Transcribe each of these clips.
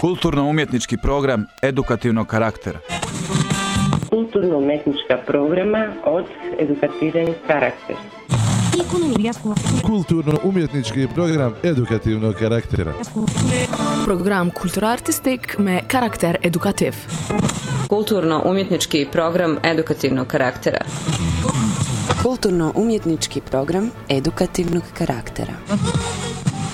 Kulturno-umjetnički program edukativnog karaktera. Kulturno-umetnička programa od edukativnog karaktera. Kulturno-umjetnički program edukativnog karaktera. Program kulturartistik me karakter edukativ. Kulturno-umjetnički program edukativnog karaktera. Kulturno-umjetnički program edukativnog karaktera.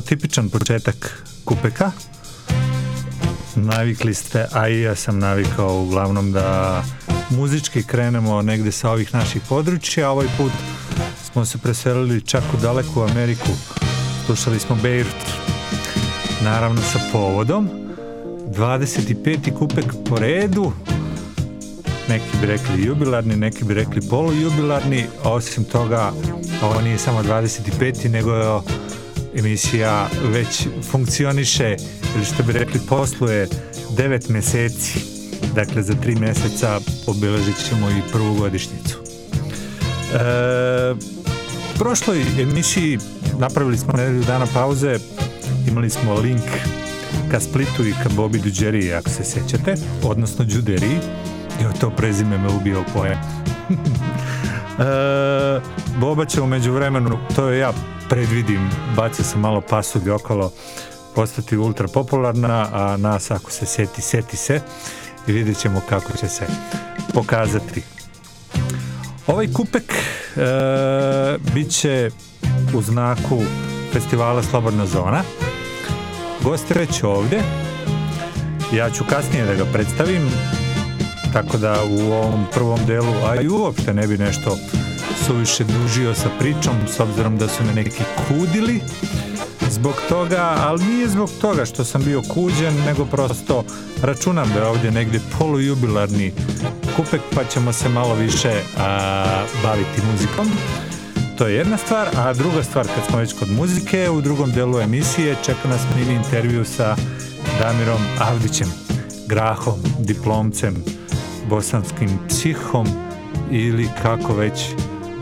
Tipičan početak kupeka. Navikli ste, a i ja sam navikao uglavnom da muzički krenemo negde sa ovih naših područja. Ovaj put smo se preselili čak u daleku Ameriku. Slušali smo Beirut. Naravno sa povodom. 25. kupek po redu. Neki bi rekli jubilarni, neki bi rekli polujubilarni. Osim toga, ovo nije samo 25. nego je emisija već funkcioniše ili što bi rekli posluje 9 meseci Dakle, za tri mjeseca obeležit ćemo i prvu godišnjicu. E, prošloj emisiji napravili smo nedelju dana pauze, imali smo link ka Splitu i ka Bobi Duđeriji, ako se sjećate, odnosno Đuderiji. Evo to prezime me ubio pojam. e, Boba će umeđu vremenu, to je ja predvidim, bacio sam malo pasuge okolo, postati ultra popularna, a nas ako se seti, seti se i vidjet ćemo kako će se pokazati. Ovaj kupek e, bit će u znaku festivala Slobodna zona. Gost već ovdje. Ja ću kasnije da ga predstavim, tako da u ovom prvom delu, a i uopšte ne bi nešto suviše dužio sa pričom, s obzirom da su me neki kudili zbog toga, ali nije zbog toga što sam bio kuđen, nego prosto računam da je ovdje negdje polujubilarni kupek, pa ćemo se malo više a, baviti muzikom. To je jedna stvar, a druga stvar kad smo već kod muzike, u drugom delu emisije čeka nas mini intervju sa Damirom Avdićem, grahom, diplomcem, bosanskim psihom ili kako već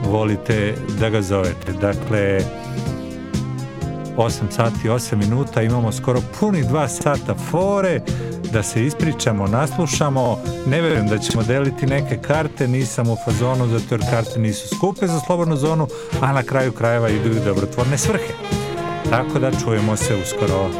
volite da ga zovete. Dakle, 8 sati 8 minuta, imamo skoro punih 2 sata fore, da se ispričamo, naslušamo, ne vjerujem da ćemo deliti neke karte, nisam u fazonu zato jer karte nisu skupe za slobodnu zonu, a na kraju krajeva idu i dobrotvorne svrhe. Tako da čujemo se uskoro.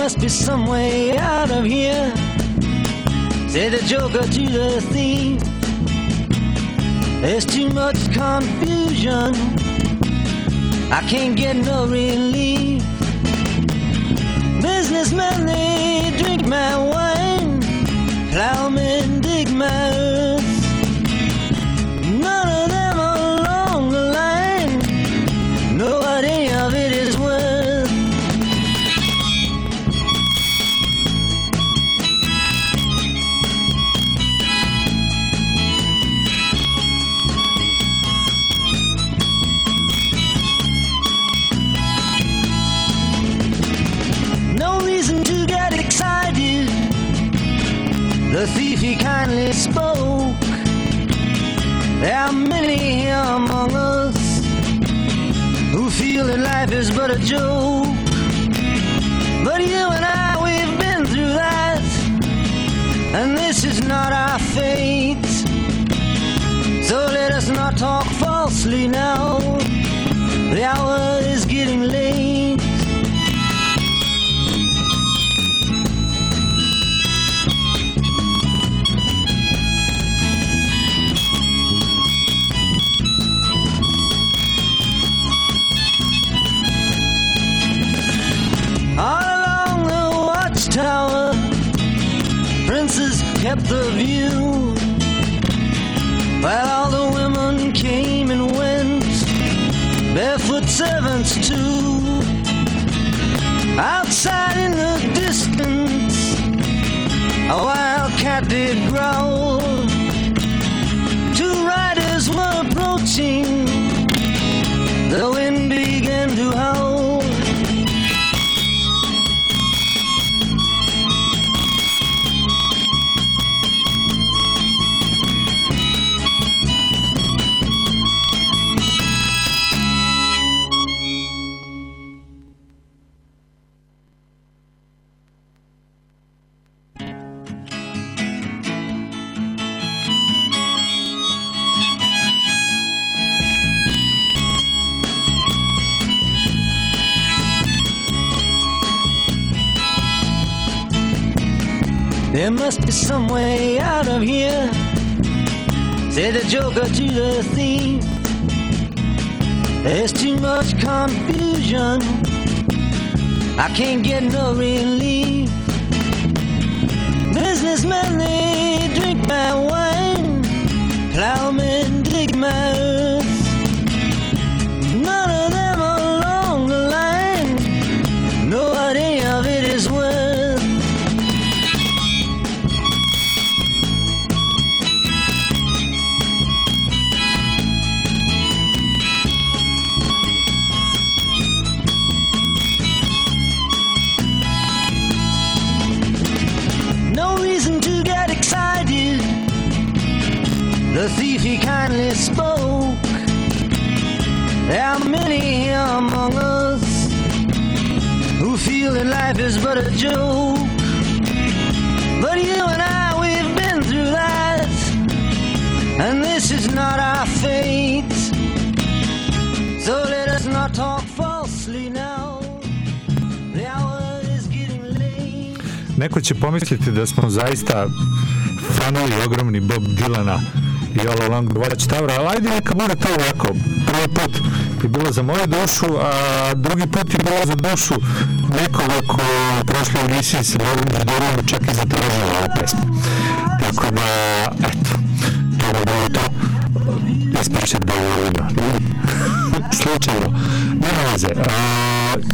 Must be some way out of here. Say the joker to the thief. There's too much confusion. I can't get no relief. Businessmen, they drink my wine. Plowmen dig my earth. None spoke. There are many among us who feel that life is but a joke. But you and I, we've been through that, and this is not our fate. So let us not talk falsely now. The hour is getting late. Kept the view. While all the women came and went, barefoot servants too. Outside in the distance, a wild cat did growl. Two riders were approaching, the wind began to howl. There must be some way out of here. Say the joker to the thief. There's too much confusion. I can't get no relief. Businessmen, they drink my wine. Plowmen dig my earth. There are many among us who feel that life is but a joke. But you and I, we've been through that, and this is not our fate. So let us not talk falsely now. The hour is getting late. Neko će pomisliti da smo zaista fanovi ogromni Bob Dylana Along the Watch Tower, ali ajde neka bude to ovako. Prvi put je bilo za moju dušu, a drugi put je bilo za dušu nekoga ko je prošlo u misiji sa Bogom Židorom čak i zatražio ovu pesmu. Tako da, eto, to je bilo to. Ispriče dovoljno. Slučajno. Nema veze.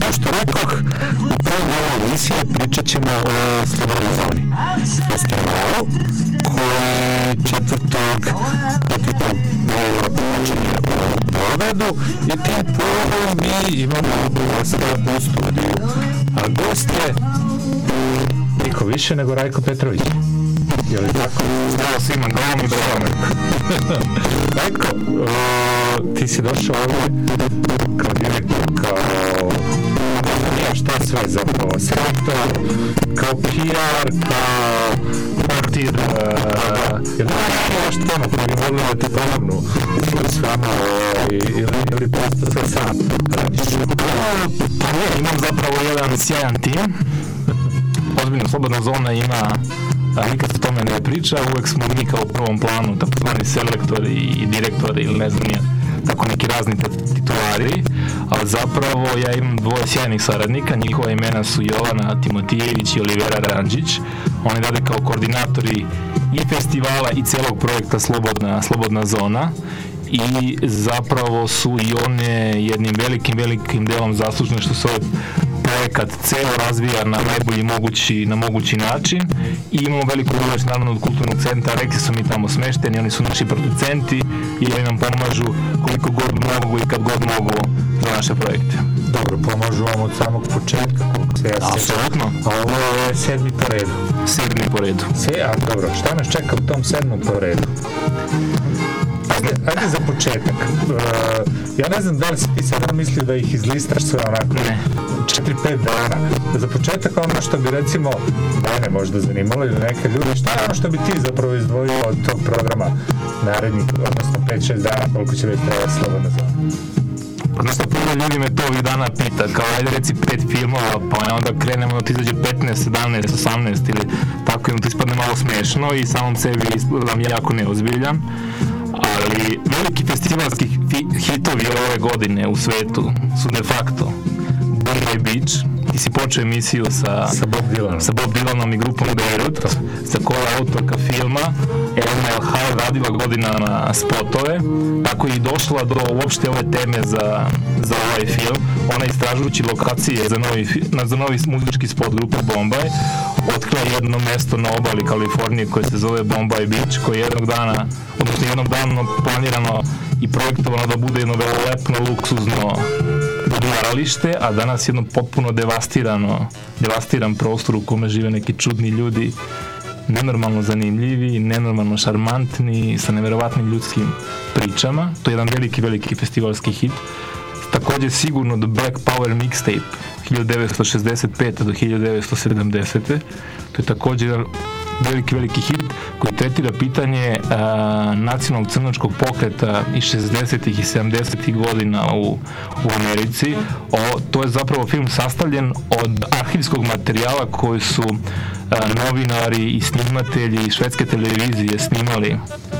Kao što rekoh, u prvom delu emisije pričat ćemo o Slobodnoj zoni. Festivalu koji četvrtog, petog dela počinje u Beogradu i tim povodom mi imamo gosta u studiju. A gost je niko više nego Rajko Petrović. Je li tako? Zdravo svima, gledam i dobro. Rajko, o, ti si došao ovdje kao direktor, kao ja šta sve zapravo, selektor, kao PR, kao portir, uh, tamo te pomognu s vama ili, ili sam radiš? Pa ne, imam zapravo jedan sjajan tim. Ozbiljno, Slobodna zona ima a nikad se tome ne priča, uvek smo mi kao u prvom planu, takozvani selektori i direktori ili ne znam nije, tako neki razni titulari, ali zapravo ja imam dvoje sjajnih saradnika, njihova imena su Jovana Timotijević i Olivera Ranđić, oni rade kao koordinatori i festivala i celog projekta Slobodna, Slobodna zona. I zapravo su i one jednim velikim, velikim delom zaslužne što se ovaj projekat ceo razvija na najbolji mogući, na mogući način i imamo veliku pomoć naravno od kulturnog centra, rekli su mi tamo smešteni, oni su naši producenti i oni nam pomažu koliko god mogu i kad god mogu za naše projekte. Dobro, pomažu vam od samog početka, koliko se ja sjećam. Apsolutno. A ovo je sedmi po redu. Sedmi po redu. Se, a dobro, šta nas čeka u tom sedmom po redu? Ajde, ajde za početak. Uh, ja ne znam da li si ti sada mislio da ih izlistaš sve onako Ne. 4-5 dana. За почеток ono što bi recimo mene možda zanimalo ili neke ljudi, šta je ono što bi ti zapravo izdvojio od tog programa narednih, odnosno 5-6 dana koliko će već trajati slobodna zona? Pa znaš šta, puno ljudi me to ovih dana pita, kao ajde reci pet filmova, pa onda krenemo da ti izađe 15, 17, 18 ili tako i onda to ispadne malo smešno i samom sebi ispadam jako neozbiljan. Ali veliki festivalski hitovi ove godine u svetu su de facto Bombay Beach, ti si počeo emisiju sa, Sa Bob Dylanom. sa Bob Dylanom i grupom Beirut, sa koja je autorka filma Elena El Hal radila godinama spotove, tako i došla do uopšte ove teme za, za ovaj film. Ona istražujući lokacije za novi, na, za novi muzički spot grupe Bombay, otkrila jedno mesto na obali Kalifornije koje se zove Bombay Beach, koje je jednog dana, odnosno jednog dana planirano i projektovano da bude jedno velelepno, luksuzno odmaralište, a danas jedno potpuno devastirano, devastiran prostor u kome žive neki čudni ljudi, nenormalno zanimljivi, nenormalno šarmantni, sa neverovatnim ljudskim pričama. To je jedan veliki, veliki festivalski hit. Takođe sigurno The Black Power Mixtape 1965. do 1970. To je takođe jedan veliki, veliki hit koji tretira pitanje a, nacionalnog crnočkog pokreta iz 60. i 70. godina u, u Americi. O, to je zapravo film sastavljen od arhivskog materijala koji su a, novinari i snimatelji švedske televizije snimali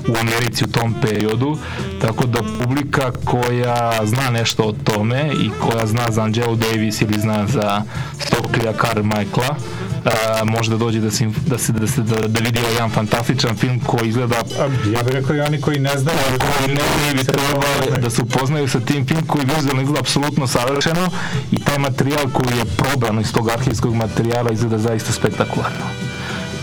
u Americi u tom periodu, tako da publika koja zna nešto o tome i koja zna za Angelu Davis ili zna za Stockley Carmichaela, a, može da dođe da se, da se, da se da, da vidi ovaj jedan fantastičan film koji izgleda A, ja bih rekao i oni koji ne znaju, koji ne, ne bi trebali da se upoznaju sa tim film koji vizualno izgleda apsolutno savršeno i taj materijal koji je probran iz tog arhivskog materijala izgleda zaista spektakularno.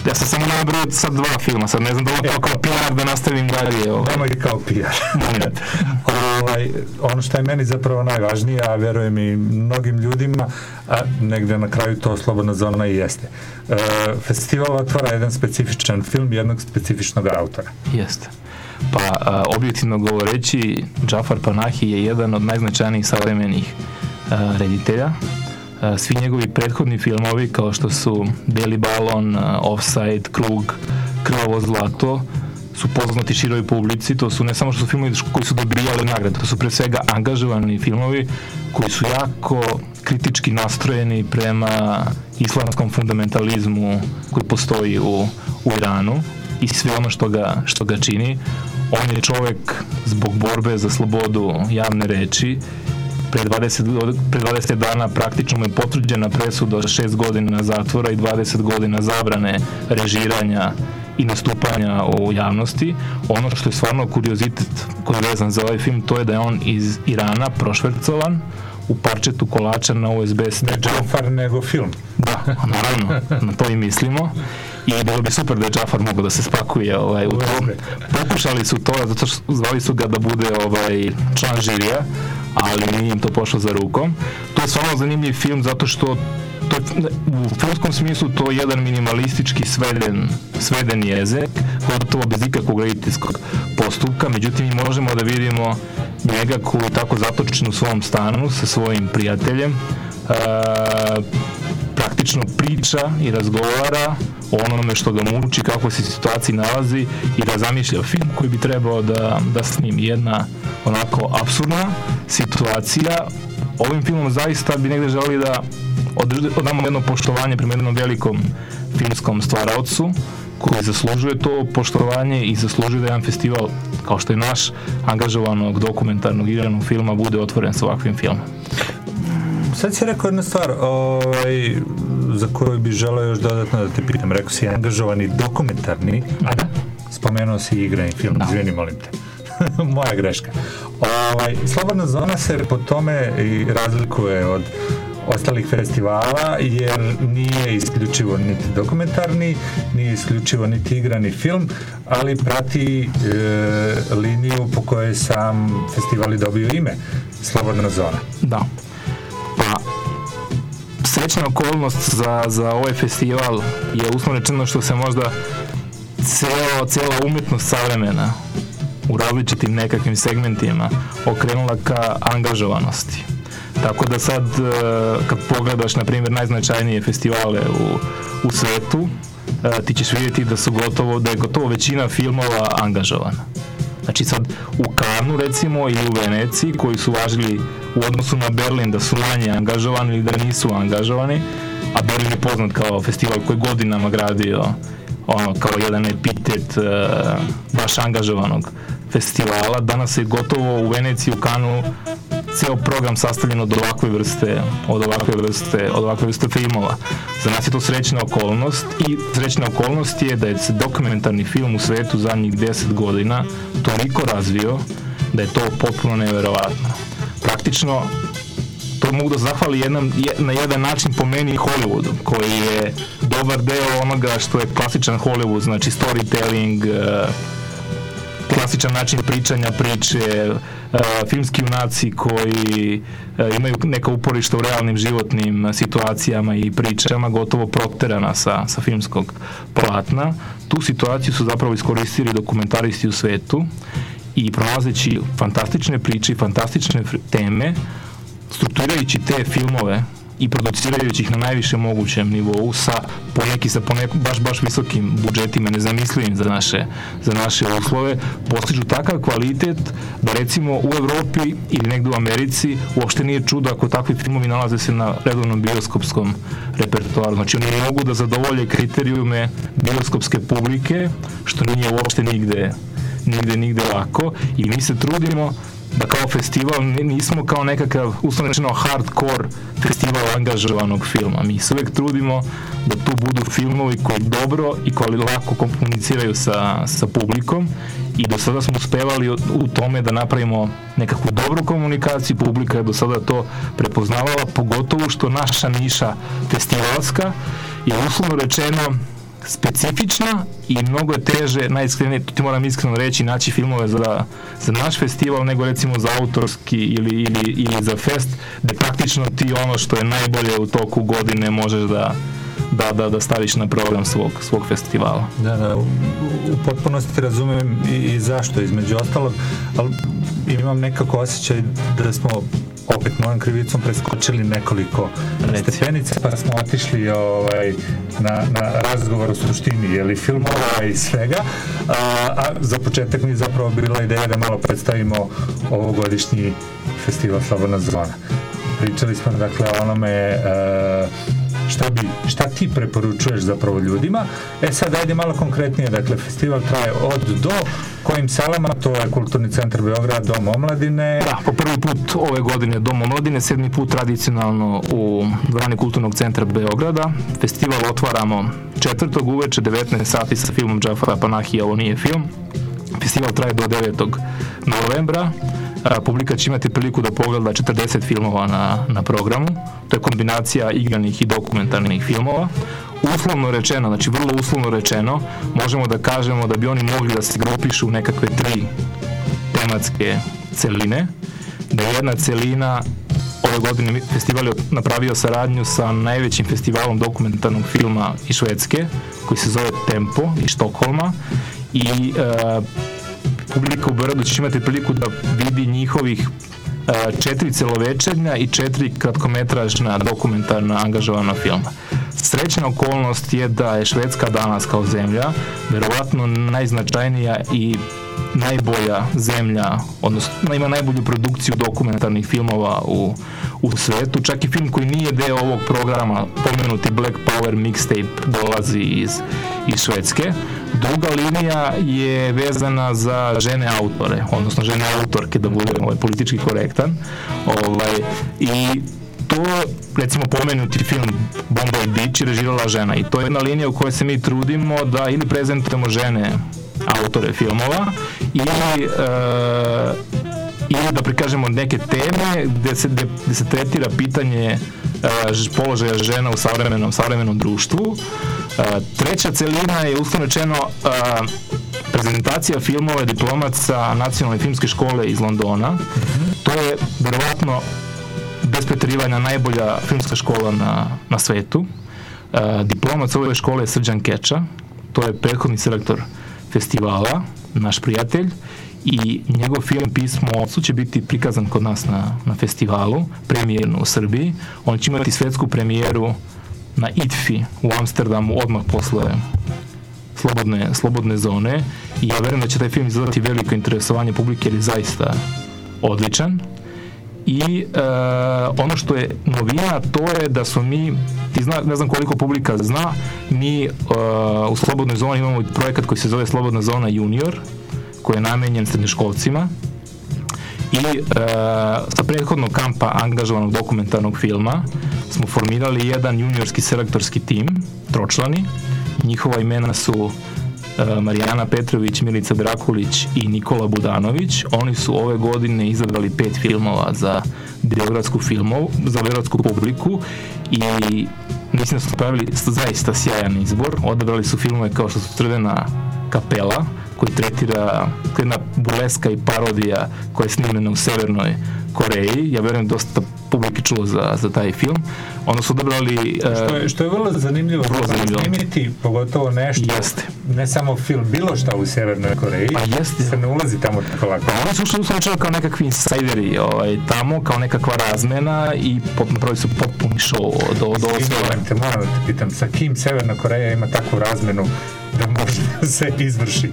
Ja sam samo nabrao sad dva filma, sad ne znam da li to kao PR da nastavim dalje. Ovaj. Nemoj kao PR. ovaj, ono što je meni zapravo najvažnije, a verujem i mnogim ljudima, a negde na kraju to slobodna zona i jeste. E, festival otvara jedan specifičan film jednog specifičnog autora. Jeste. Pa a, objektivno govoreći, Džafar Panahi je jedan od najznačajnijih savremenih reditelja. A, svi njegovi prethodni filmovi kao što su Beli balon, a, Offside, Krug, Krvavo zlato, su poznati široj publici, to su ne samo što su filmovi koji su dobijali nagrade, to su pre svega angažovani filmovi koji su jako kritički nastrojeni prema islamskom fundamentalizmu koji postoji u, u Iranu i sve ono što ga, što ga čini. On je čovek zbog borbe za slobodu javne reči pre 20, pre 20 dana praktično mu je potvrđena presuda od 6 godina zatvora i 20 godina zabrane režiranja i nastupanja u javnosti. Ono što je stvarno kuriozitet koji je vezan za ovaj film, to je da je on iz Irana prošvercovan u parčetu kolača na USB Ne Džafar, nego film. Da, naravno, na to i mislimo. I bilo bi super da je Džafar mogo da se spakuje ovaj, u to. Pokušali su to, zato što zvali su ga da bude ovaj, član žirija, ali nije im to pošlo za rukom. To je stvarno zanimljiv film zato što to, u filmskom smislu to je jedan minimalistički sveden, sveden jezik, gotovo bez ikakvog rediteljskog postupka, međutim mi možemo da vidimo njega koji je tako zatočen u svom stanu sa svojim prijateljem, e, praktično priča i razgovara o onome što ga muči, kako se situaciji nalazi i da zamišlja film koji bi trebao da, da snimi. Jedna onako absurdna situacija. Ovim filmom zaista bi negde želi da odamo jedno poštovanje prema jednom velikom filmskom stvaraocu koji zaslužuje to poštovanje i zaslužuje da jedan festival kao što je naš angažovanog dokumentarnog igranog filma bude otvoren sa ovakvim filmom. Sad si rekao jednu stvar ovaj, za koju bi želeo još dodatno da te pitam. Rekao si angažovani dokumentarni, a spomenuo si igrani film, no. izvini molim te. Moja greška. Ovaj, Slobodna zona se po tome i razlikuje od ostalih festivala jer nije isključivo niti dokumentarni, nije isključivo niti igrani film, ali prati e, liniju po kojoj sam festival i dobio ime, Slobodna zona. Da. Srećna okolnost za, za ovaj festival je uslovno rečeno što se možda celo, cela umetnost savremena u različitim nekakvim segmentima okrenula ka angažovanosti Tako da sad, e, kad pogledaš, na primjer, najznačajnije festivale u, u svetu, e, ti ćeš vidjeti da su gotovo, da je gotovo većina filmova angažovana. Znači sad u Kanu recimo ili u Veneciji koji su važili u odnosu na Berlin da su manje angažovani ili da nisu angažovani, a Berlin je poznat kao festival koji godinama gradio ono kao jedan epitet uh, baš angažovanog festivala. Danas je gotovo u Veneciji, u Kanu ceo program sastavljen od ovakve vrste, od ovakve vrste, od ovakve vrste filmova. Za nas je to srećna okolnost i srećna okolnost je da je se dokumentarni film u svetu zadnjih 10 godina toliko razvio da je to potpuno neverovatno. Praktično to mogu da zahvali jedan, na jedan način po meni Hollywoodu, koji je dobar deo onoga što je klasičan Hollywood, znači storytelling, uh, klasičan način pričanja priče, uh, filmski junaci koji uh, imaju neka uporišta u realnim životnim situacijama i pričama gotovo proterana sa, sa filmskog platna. Tu situaciju su zapravo iskoristili dokumentaristi u svetu i pronalazeći fantastične priče i fantastične teme, strukturirajući te filmove i producirajući ih na najviše mogućem nivou sa poneki sa poneku baš baš visokim budžetima nezamislivim za naše za naše uslove postižu takav kvalitet da recimo u Evropi ili negde u Americi uopšte nije čudo ako takvi filmovi nalaze se na redovnom bioskopskom repertoaru. Znači oni mogu da zadovolje kriterijume bioskopske publike što nije uopšte nigde nigde nigde lako. I mi se trudimo da kao festival nismo kao nekakav uslovno hardcore festival angažovanog filma. Mi se uvek trudimo da tu budu filmovi koji dobro i koji lako komuniciraju sa, sa publikom. I do sada smo uspevali u tome da napravimo nekakvu dobru komunikaciju, publika je do sada to prepoznavala, pogotovo što naša niša festivalska je uslovno rečeno specifična i mnogo je teže, najiskrenije, ti moram iskreno reći, naći filmove za, za naš festival nego recimo za autorski ili, ili, ili za fest, gde praktično ti ono što je najbolje u toku godine možeš da, da, da, da staviš na program svog, svog festivala. Da, da, u, u potpunosti razumem i, i zašto, između ostalog, ali imam nekako osjećaj da smo opet mojom krivicom preskočili nekoliko Reci. stepenica pa smo otišli ovaj, na, na razgovor o suštini jeli, filmova i svega a, a za početak mi je zapravo bila ideja da malo predstavimo ovogodišnji festival Slobodna zona pričali smo dakle o onome uh, šta, bi, šta ti preporučuješ zapravo ljudima. E sad ajde malo konkretnije, dakle festival traje od do kojim salama, to je Kulturni centar Beograd, Dom omladine. Da, po prvi put ove godine Dom omladine, sedmi put tradicionalno u dvorani Kulturnog centra Beograda. Festival otvaramo četvrtog uveče, 19 sati sa filmom Džafara Panahija, ovo nije film. Festival traje do 9. novembra publika će imati priliku da pogleda 40 filmova na, na programu. To je kombinacija igranih i dokumentarnih filmova. Uslovno rečeno, znači vrlo uslovno rečeno, možemo da kažemo da bi oni mogli da se grupišu u nekakve tri tematske celine, da je jedna celina ove godine festival je napravio saradnju sa najvećim festivalom dokumentarnog filma iz Švedske, koji se zove Tempo iz Štokholma i e, publika u Beogradu će imati priliku da vidi njihovih četiri celovečernja i četiri kratkometražna dokumentarna angažovana filma. Srećna okolnost je da je Švedska danas kao zemlja verovatno najznačajnija i najbolja zemlja, odnosno ima najbolju produkciju dokumentarnih filmova u, u svetu. Čak i film koji nije deo ovog programa, pomenuti Black Power mixtape, dolazi iz, iz Švedske. Druga linija je vezana za žene autore, odnosno žene autorke, da budem ovaj, politički korektan. Ovaj, I to, recimo pomenuti film Bombay Beach režirala žena i to je jedna linija u kojoj se mi trudimo da ili prezentujemo žene autore filmova ili uh, ili da prikažemo neke teme gde se, gde, gde se tretira pitanje uh, položaja žena u savremenom, savremenom društvu. Uh, treća celina je uslovno rečeno uh, prezentacija filmova diplomaca Nacionalne filmske škole iz Londona. To je verovatno bez preterivanja najbolja filmska škola na, na svetu. Uh, diplomac ove škole je Srđan Keča, to je prethodni selektor festivala, naš prijatelj, i njegov film Pismo Otcu će biti prikazan kod nas na, na festivalu, premijerno u Srbiji. On će imati svetsku premijeru na ITFI u Amsterdamu odmah posle slobodne, slobodne zone i ja verujem da će taj film izgledati veliko interesovanje publike jer je zaista odličan i e, ono što je novina to je da smo mi ti zna, ne znam koliko publika zna mi e, u Slobodnoj zoni imamo projekat koji se zove Slobodna zona junior koji je namenjen srednjoškolcima. I e, sa prethodnog kampa angažovanog dokumentarnog filma smo formirali jedan juniorski selektorski tim, tročlani, njihova imena su Marijana Petrović, Milica Drakulić i Nikola Budanović. Oni su ove godine izabrali pet filmova za beogradsku filmov, za beogradsku publiku i mislim da su pravili zaista sjajan izbor. Odabrali su filmove kao što su Crvena kapela, koji tretira jedna buleska i parodija koja je snimljena u Severnoj Koreji. Ja verujem dosta publike čulo za, za taj film. Onda su odabrali... Uh, što, je, što je vrlo zanimljivo. Vrlo zanimljivo. Snimiti pogotovo nešto, jeste. ne samo film, bilo šta u Severnoj Koreji. Pa jeste. Se ne ulazi tamo tako lako. Pa oni su ušli u kao nekakvi insajderi ovaj, tamo, kao nekakva razmena i napravili su potpuni show do, do osvora. Te moram da te pitam, sa kim Severna Koreja ima takvu razmenu da može da se izvrši?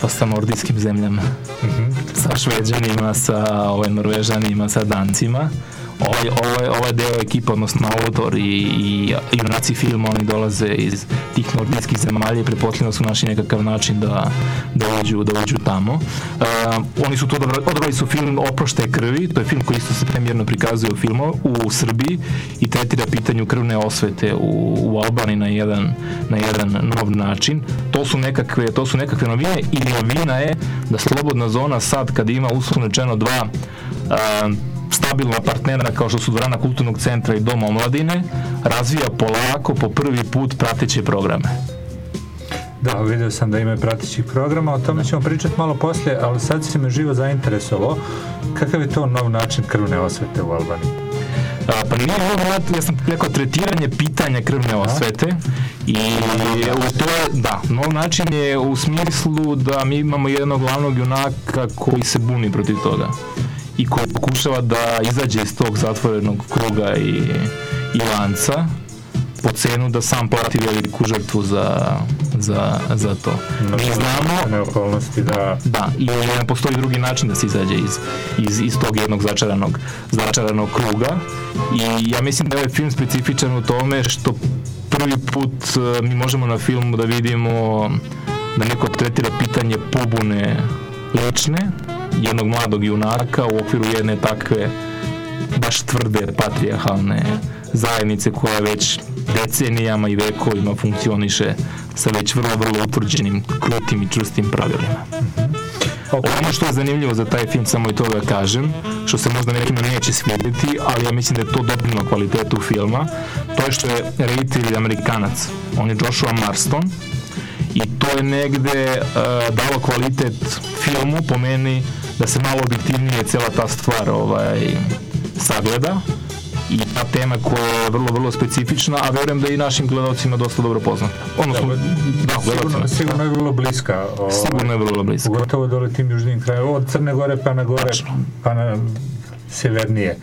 Pa sa nordijskim zemljama. Mm -hmm. Sa šveđanima, sa ovaj, norvežanima, sa dancima ovaj, ovaj, ovaj deo ekipa, odnosno autor i, i junaci filma, oni dolaze iz tih nordijskih zemalja i prepotljivo su naši nekakav način da, da uđu, da uđu tamo. Uh, oni su to odabrali su film Oproštaj krvi, to je film koji isto se premijerno prikazuje u filmu u Srbiji i tretira pitanju krvne osvete u, u Albaniji na jedan, na jedan nov način. To su nekakve, to su nekakve novine i novina je da slobodna zona sad kad ima uslovno rečeno dva uh, stabilna partnera kao što su Dvorana kulturnog centra i Dom omladine, razvija polako po prvi put prateće programe. Da, vidio sam da ima pratećih programa, o tome ćemo pričati malo poslije, ali sad si me živo zainteresovao. Kakav je to nov način krvne osvete u Albaniji? A, pa nije ovo, ja, ja sam rekao tretiranje pitanja krvne osvete i u to je, da, nov način je u smislu da mi imamo jednog glavnog junaka koji se buni protiv toga i koji pokušava da izađe iz tog zatvorenog kruga i, i lanca po cenu da sam plati veliku žrtvu za, za, za to. Mi znamo... okolnosti da... Da, i ne postoji drugi način da se izađe iz, iz, iz tog jednog začaranog, začaranog kruga i ja mislim da je ovaj film specifičan u tome što prvi put e, mi možemo na filmu da vidimo da neko tretira pitanje pobune lične, jednog mladog junaka u okviru jedne takve baš tvrde patrijarhalne zajednice koja već decenijama i vekovima funkcioniše sa već vrlo, vrlo utvrđenim, krutim i čvrstim pravilima. Okay. Ono što je zanimljivo za taj film, samo i to da kažem, što se možda nekima neće svidjeti, ali ja mislim da je to doprino kvalitetu filma, to je što je reditelj Amerikanac. On je Joshua Marston i to je negde uh, dalo kvalitet filmu, po meni, da se malo objektivnije cela ta stvar ovaj, sagleda i ta tema koja je vrlo, vrlo specifična, a verujem da i našim gledalcima dosta dobro poznata. Odnosno, da, da sigurno, sigurno je vrlo bliska. O, sigurno je vrlo bliska. Pogotovo dole tim južnim krajima, od Crne Gore pa na gore, Tačno. pa na severnije.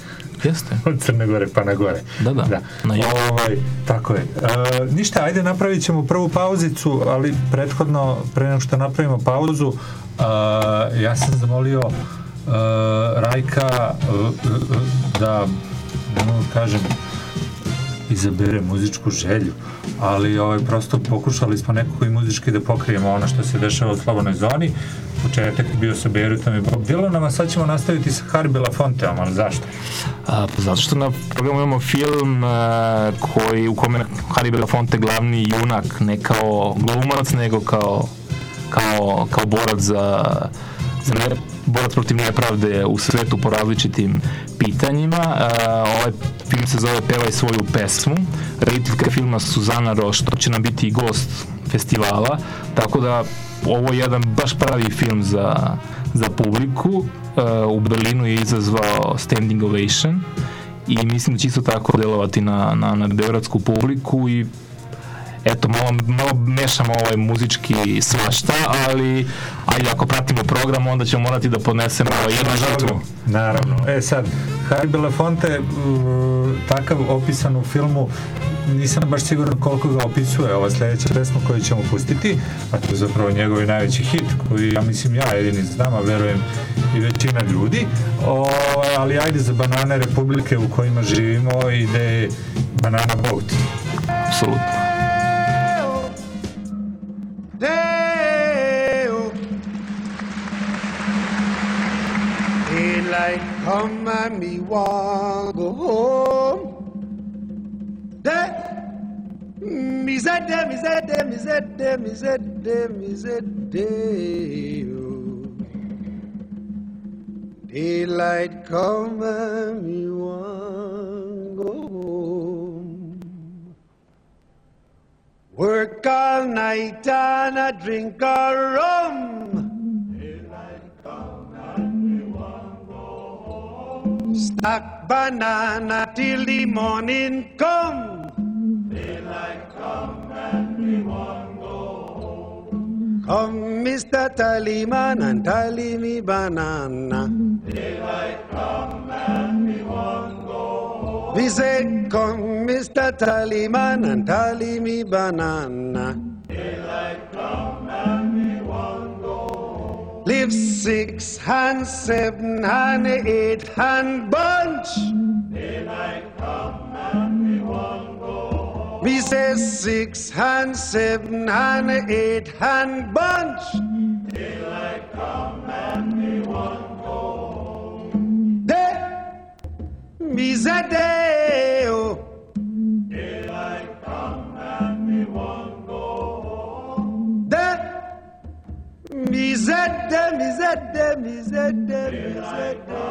Jeste. Od Crne Gore pa na gore. Da, da. da. Na ovaj, tako je. E, ništa, ajde napravit ćemo prvu pauzicu, ali prethodno, pre nego što napravimo pauzu, e, ja sam zamolio e, Rajka e, da ne kažem izabere muzičku želju, ali ovaj, prosto pokušali smo nekako i muzički da pokrijemo ono što se dešava u Slobodnoj zoni. Početak je bio sa Beirutom i Bob Dylanom, a sad ćemo nastaviti sa Harry Belafonteom, ali zašto? A, pa zato što na programu imamo film a, koji, u kome Harry Belafonte glavni junak, ne kao glumac, nego kao, kao, kao borac za, za borac protiv nepravde u svetu po različitim pitanjima. Uh, ovaj film se zove Pevaj svoju pesmu. Rediteljka filma Suzana Roš, to će nam biti i gost festivala, tako da ovo je jedan baš pravi film za, za publiku. Uh, u Berlinu je izazvao standing ovation i mislim da će isto tako delovati na, na, na beogradsku publiku i eto, malo, malo mešamo ovaj muzički svašta, ali ajde, ako pratimo program, onda ćemo morati da podnesemo jednu žrtvu. Naravno. E sad, Harry Belafonte, takav opisan u filmu, nisam baš siguran koliko ga opisuje ova sledeća pesma koju ćemo pustiti, a to je zapravo njegov najveći hit, koji ja mislim ja jedini znam, a verujem i većina ljudi, o, ali ajde za banane republike u kojima živimo ide Banana Boat. Apsolutno. Come and me want go home. Day, me said day, me said day, me said day, me said day, me day. Daylight come and me want go home. Work all night and a drink a rum. Stack banana till the morning come. Daylight come and we want go home. Come, Mr. Tallyman, and tally me banana. Daylight come and we want go home. We say, come, Mr. Tallyman, and tally me banana. Daylight come and Live six hand, seven hand, eight hand bunch. Daylight come and we want go home. We say six hand, seven hand, eight hand bunch. Daylight come and we want go home. Day, me say day, oh. Daylight come and we want Mizette, Mizette, Mizette, Mizette.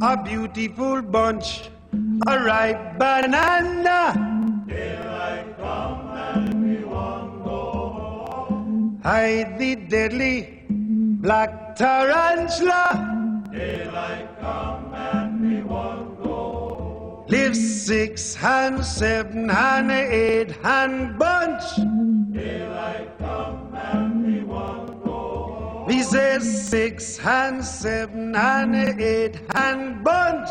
A beautiful bunch, a ripe banana. Here I come and we won't go home. Hide the deadly black tarantula. Daylight come and we won't go lives six and seven and eight and bunch. Daylight come and me one go. home. Me says six and seven and eight and bunch.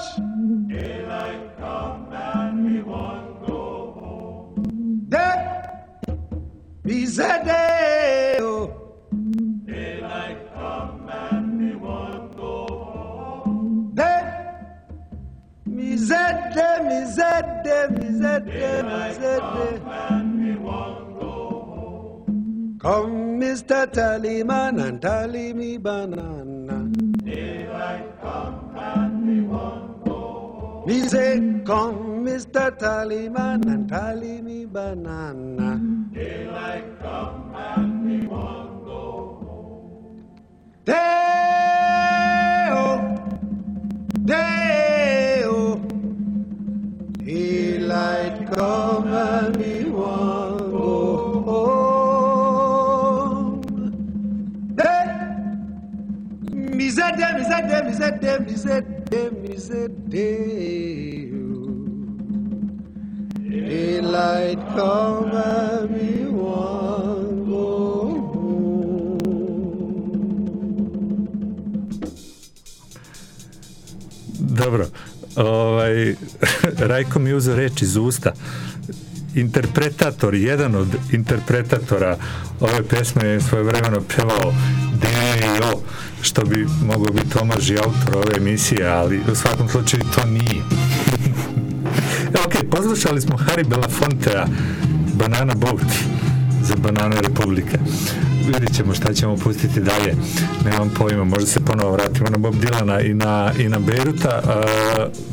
Daylight come and me one go home. That is a day. Oh, daylight come and mizede mizede mizede mizede Come, Mr. Tallyman, and tally me banana. Daylight come and we won't go. Me say, come, Mr. Tallyman, and tally me banana. Daylight come and we won't go. Day-o, day-o. Day-o. Daylight come and me want go home. Day, me say day, me say day, me say day, me say day, me say day. Daylight come and me want go Dobro. Ovaj, Rajko mi uzeo reč iz usta. Interpretator, jedan od interpretatora ove pesme je svoje vremeno pevao Dejo, što bi mogao biti omaž autor ove emisije, ali u svakom slučaju to nije. ok, poslušali smo Harry Belafontea, Banana Boat za Banana Republika. Vidjet ćemo šta ćemo pustiti dalje. Nemam pojma, možda se ponovo vratimo na Bob Dilana i na, i na Beiruta. A,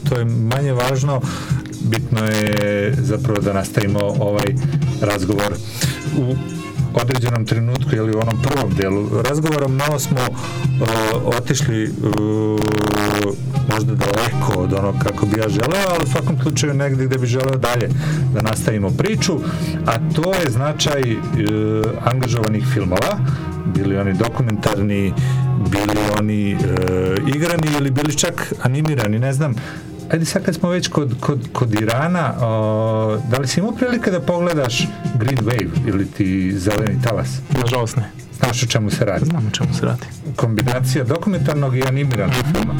to je manje važno. Bitno je zapravo da nastavimo ovaj razgovor u određenom trenutku ili u onom prvom delu razgovora malo smo uh, otišli uh, možda daleko od onog kako bi ja želeo, ali u svakom slučaju negde gde bi želeo dalje da nastavimo priču, a to je značaj uh, angažovanih filmova, bili oni dokumentarni, bili oni uh, igrani ili bili čak animirani, ne znam, ajde sad kad smo već kod, kod, kod Irana, o, da li si imao prilike da pogledaš Green Wave ili ti Zeleni talas? Nažalost ne. Znaš o čemu se radi? Znam o čemu se radi. Kombinacija dokumentarnog i animiranog filma.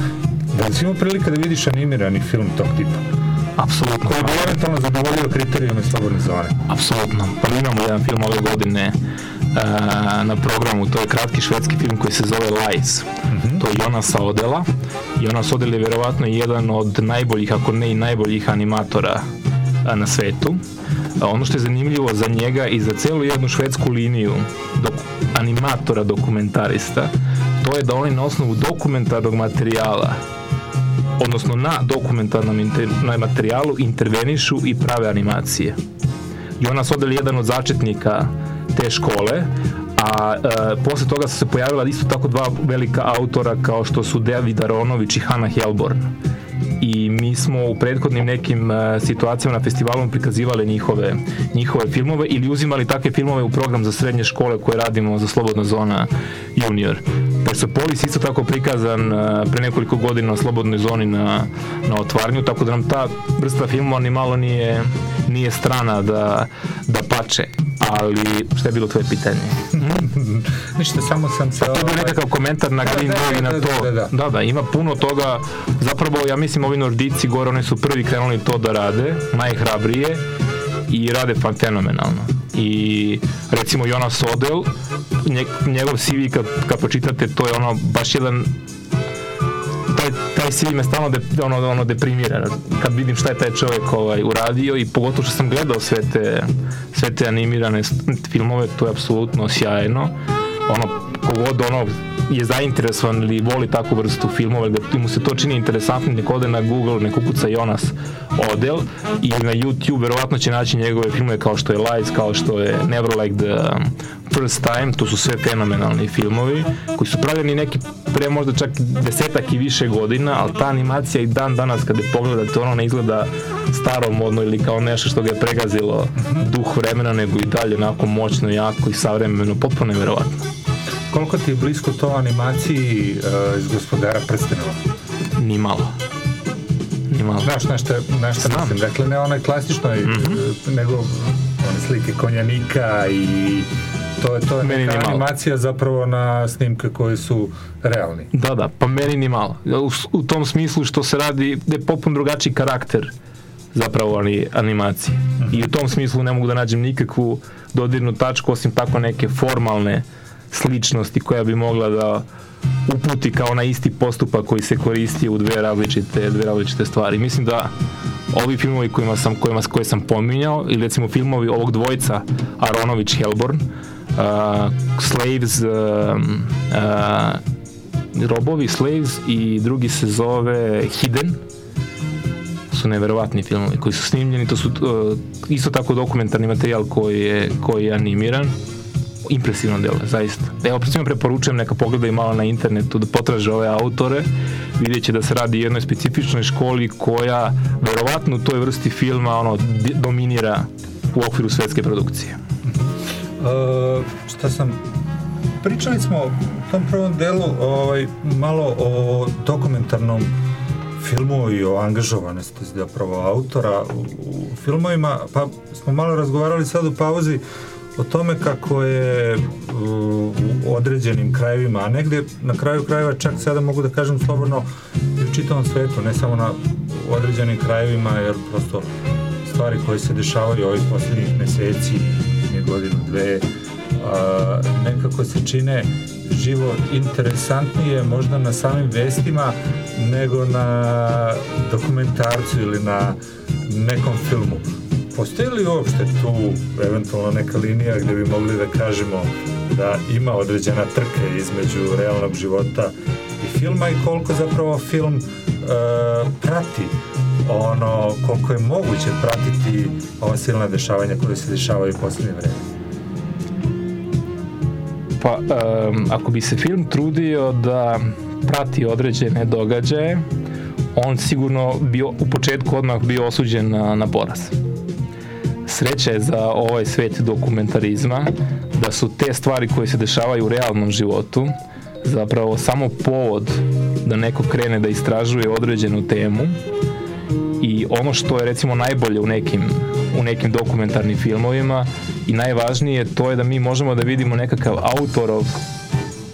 Da li si imao prilike da vidiš animirani film tog tipa? Apsolutno. Koji bi eventualno zadovoljio kriterijume slobodne zone? Apsolutno. Pa imamo jedan film ove godine uh, na programu, to je kratki švedski film koji se zove Lies. Mm -hmm. To je Jonasa Odela. Jonas Odel je verovatno jedan od najboljih, ako ne i najboljih animatora uh, na svetu. A ono što je zanimljivo za njega i za celu jednu švedsku liniju dok, animatora dokumentarista, to je da oni na osnovu dokumentarnog materijala odnosno na dokumentarnom inter, na materijalu intervenišu i prave animacije. Jonas Odel je jedan od začetnika te škole, a e, posle toga su se pojavila isto tako dva velika autora kao što su David Aronović i Hanna Helborn i mi smo u prethodnim nekim uh, situacijama na festivalu prikazivali njihove, njihove filmove ili uzimali takve filmove u program za srednje škole koje radimo za Slobodna zona junior. Persepolis isto tako prikazan uh, pre nekoliko godina na Slobodnoj zoni na, na otvaranju, tako da nam ta vrsta filmova ni malo nije, nije strana da, da pače. Ali šta je bilo tvoje pitanje? Ništa, samo sam se... To je bio nekakav komentar na Green da, Boy i na da, to. da, da. Da, da, ima puno toga. Zapravo, ja mislim, ovi Nordici gore, oni su prvi krenuli to da rade, najhrabrije i rade fan fenomenalno. I recimo Jonas Odel, nje, njegov CV kad, kad pročitate, to je ono baš jedan taj, taj CV me stalno de, ono, ono deprimira kad vidim šta je taj čovjek ovaj, uradio i pogotovo što sam gledao sve te, sve te animirane filmove, to je apsolutno sjajno ono, kogod ono je zainteresovan ili voli takvu vrstu filmova, da mu se to čini interesantno, nek ode na Google, nek ukuca Jonas Odel i na YouTube verovatno će naći njegove filmove kao što je Lies, kao što je Never Like the First Time, to su sve fenomenalni filmovi koji su pravljeni neki pre možda čak desetak i više godina, ali ta animacija i dan danas kada pogledate, ono ne izgleda staromodno ili kao nešto što ga je pregazilo duh vremena, nego i dalje onako moćno, jako i savremeno, potpuno neverovatno. Koliko ti je blisko to animaciji uh, iz gospodara prstenova? Ni malo. ni malo. Znaš nešto, nešto Znam. mislim, dakle ne onaj klasičnoj, nego one slike konjanika i to je, to je Meni neka animacija zapravo na snimke koji su realni. Da, da, pa meni ni malo. U, u tom smislu što se radi, da je popun drugačiji karakter zapravo ani, animacije. I u tom smislu ne mogu da nađem nikakvu dodirnu tačku osim tako neke formalne sličnosti koja bi mogla da uputi kao na isti postupak koji se koristi u dve različite, dve različite stvari. Mislim da ovi filmovi kojima sam, kojima, koje sam pominjao, ili recimo filmovi ovog dvojca Aronović Helborn, uh, Slaves, um, uh, Robovi, Slaves i drugi se zove Hidden, su neverovatni filmovi koji su snimljeni, to su uh, isto tako dokumentarni materijal koji je, koji je animiran impresivno delo, zaista. Evo, svima preporučujem neka pogledaju malo na internetu da potraže ove autore, vidjet će da se radi jednoj specifičnoj školi koja verovatno u toj vrsti filma ono, dominira u okviru svetske produkcije. Uh, šta sam pričali smo u tom prvom delu ovaj, malo o dokumentarnom filmu i o angažovanosti zapravo autora u, u filmovima, pa smo malo razgovarali sad u pauzi o tome kako je u, određenim krajevima, a negde na kraju krajeva čak sada mogu da kažem slobodno i u čitavom svetu, ne samo na određenim krajevima, jer prosto stvari koje se dešavaju ovih posljednjih meseci godinu, dve, a, nekako se čine život interesantnije možda na samim vestima nego na dokumentarcu ili na nekom filmu. Postoji li uopšte tu eventualno neka linija gdje bi mogli da kažemo da ima određena trka između realnog života i filma i koliko zapravo film e, prati ono koliko je moguće pratiti ova silna dešavanja koje se dešavaju u posljednje vreme. Pa, um, ako bi se film trudio da prati određene događaje, on sigurno bio u početku odmah bio osuđen na, na poraz. Sreća je za ovaj svet dokumentarizma da su te stvari koje se dešavaju u realnom životu zapravo samo povod da neko krene da istražuje određenu temu i ono što je recimo najbolje u nekim, u nekim dokumentarnim filmovima i najvažnije to je da mi možemo da vidimo nekakav autorov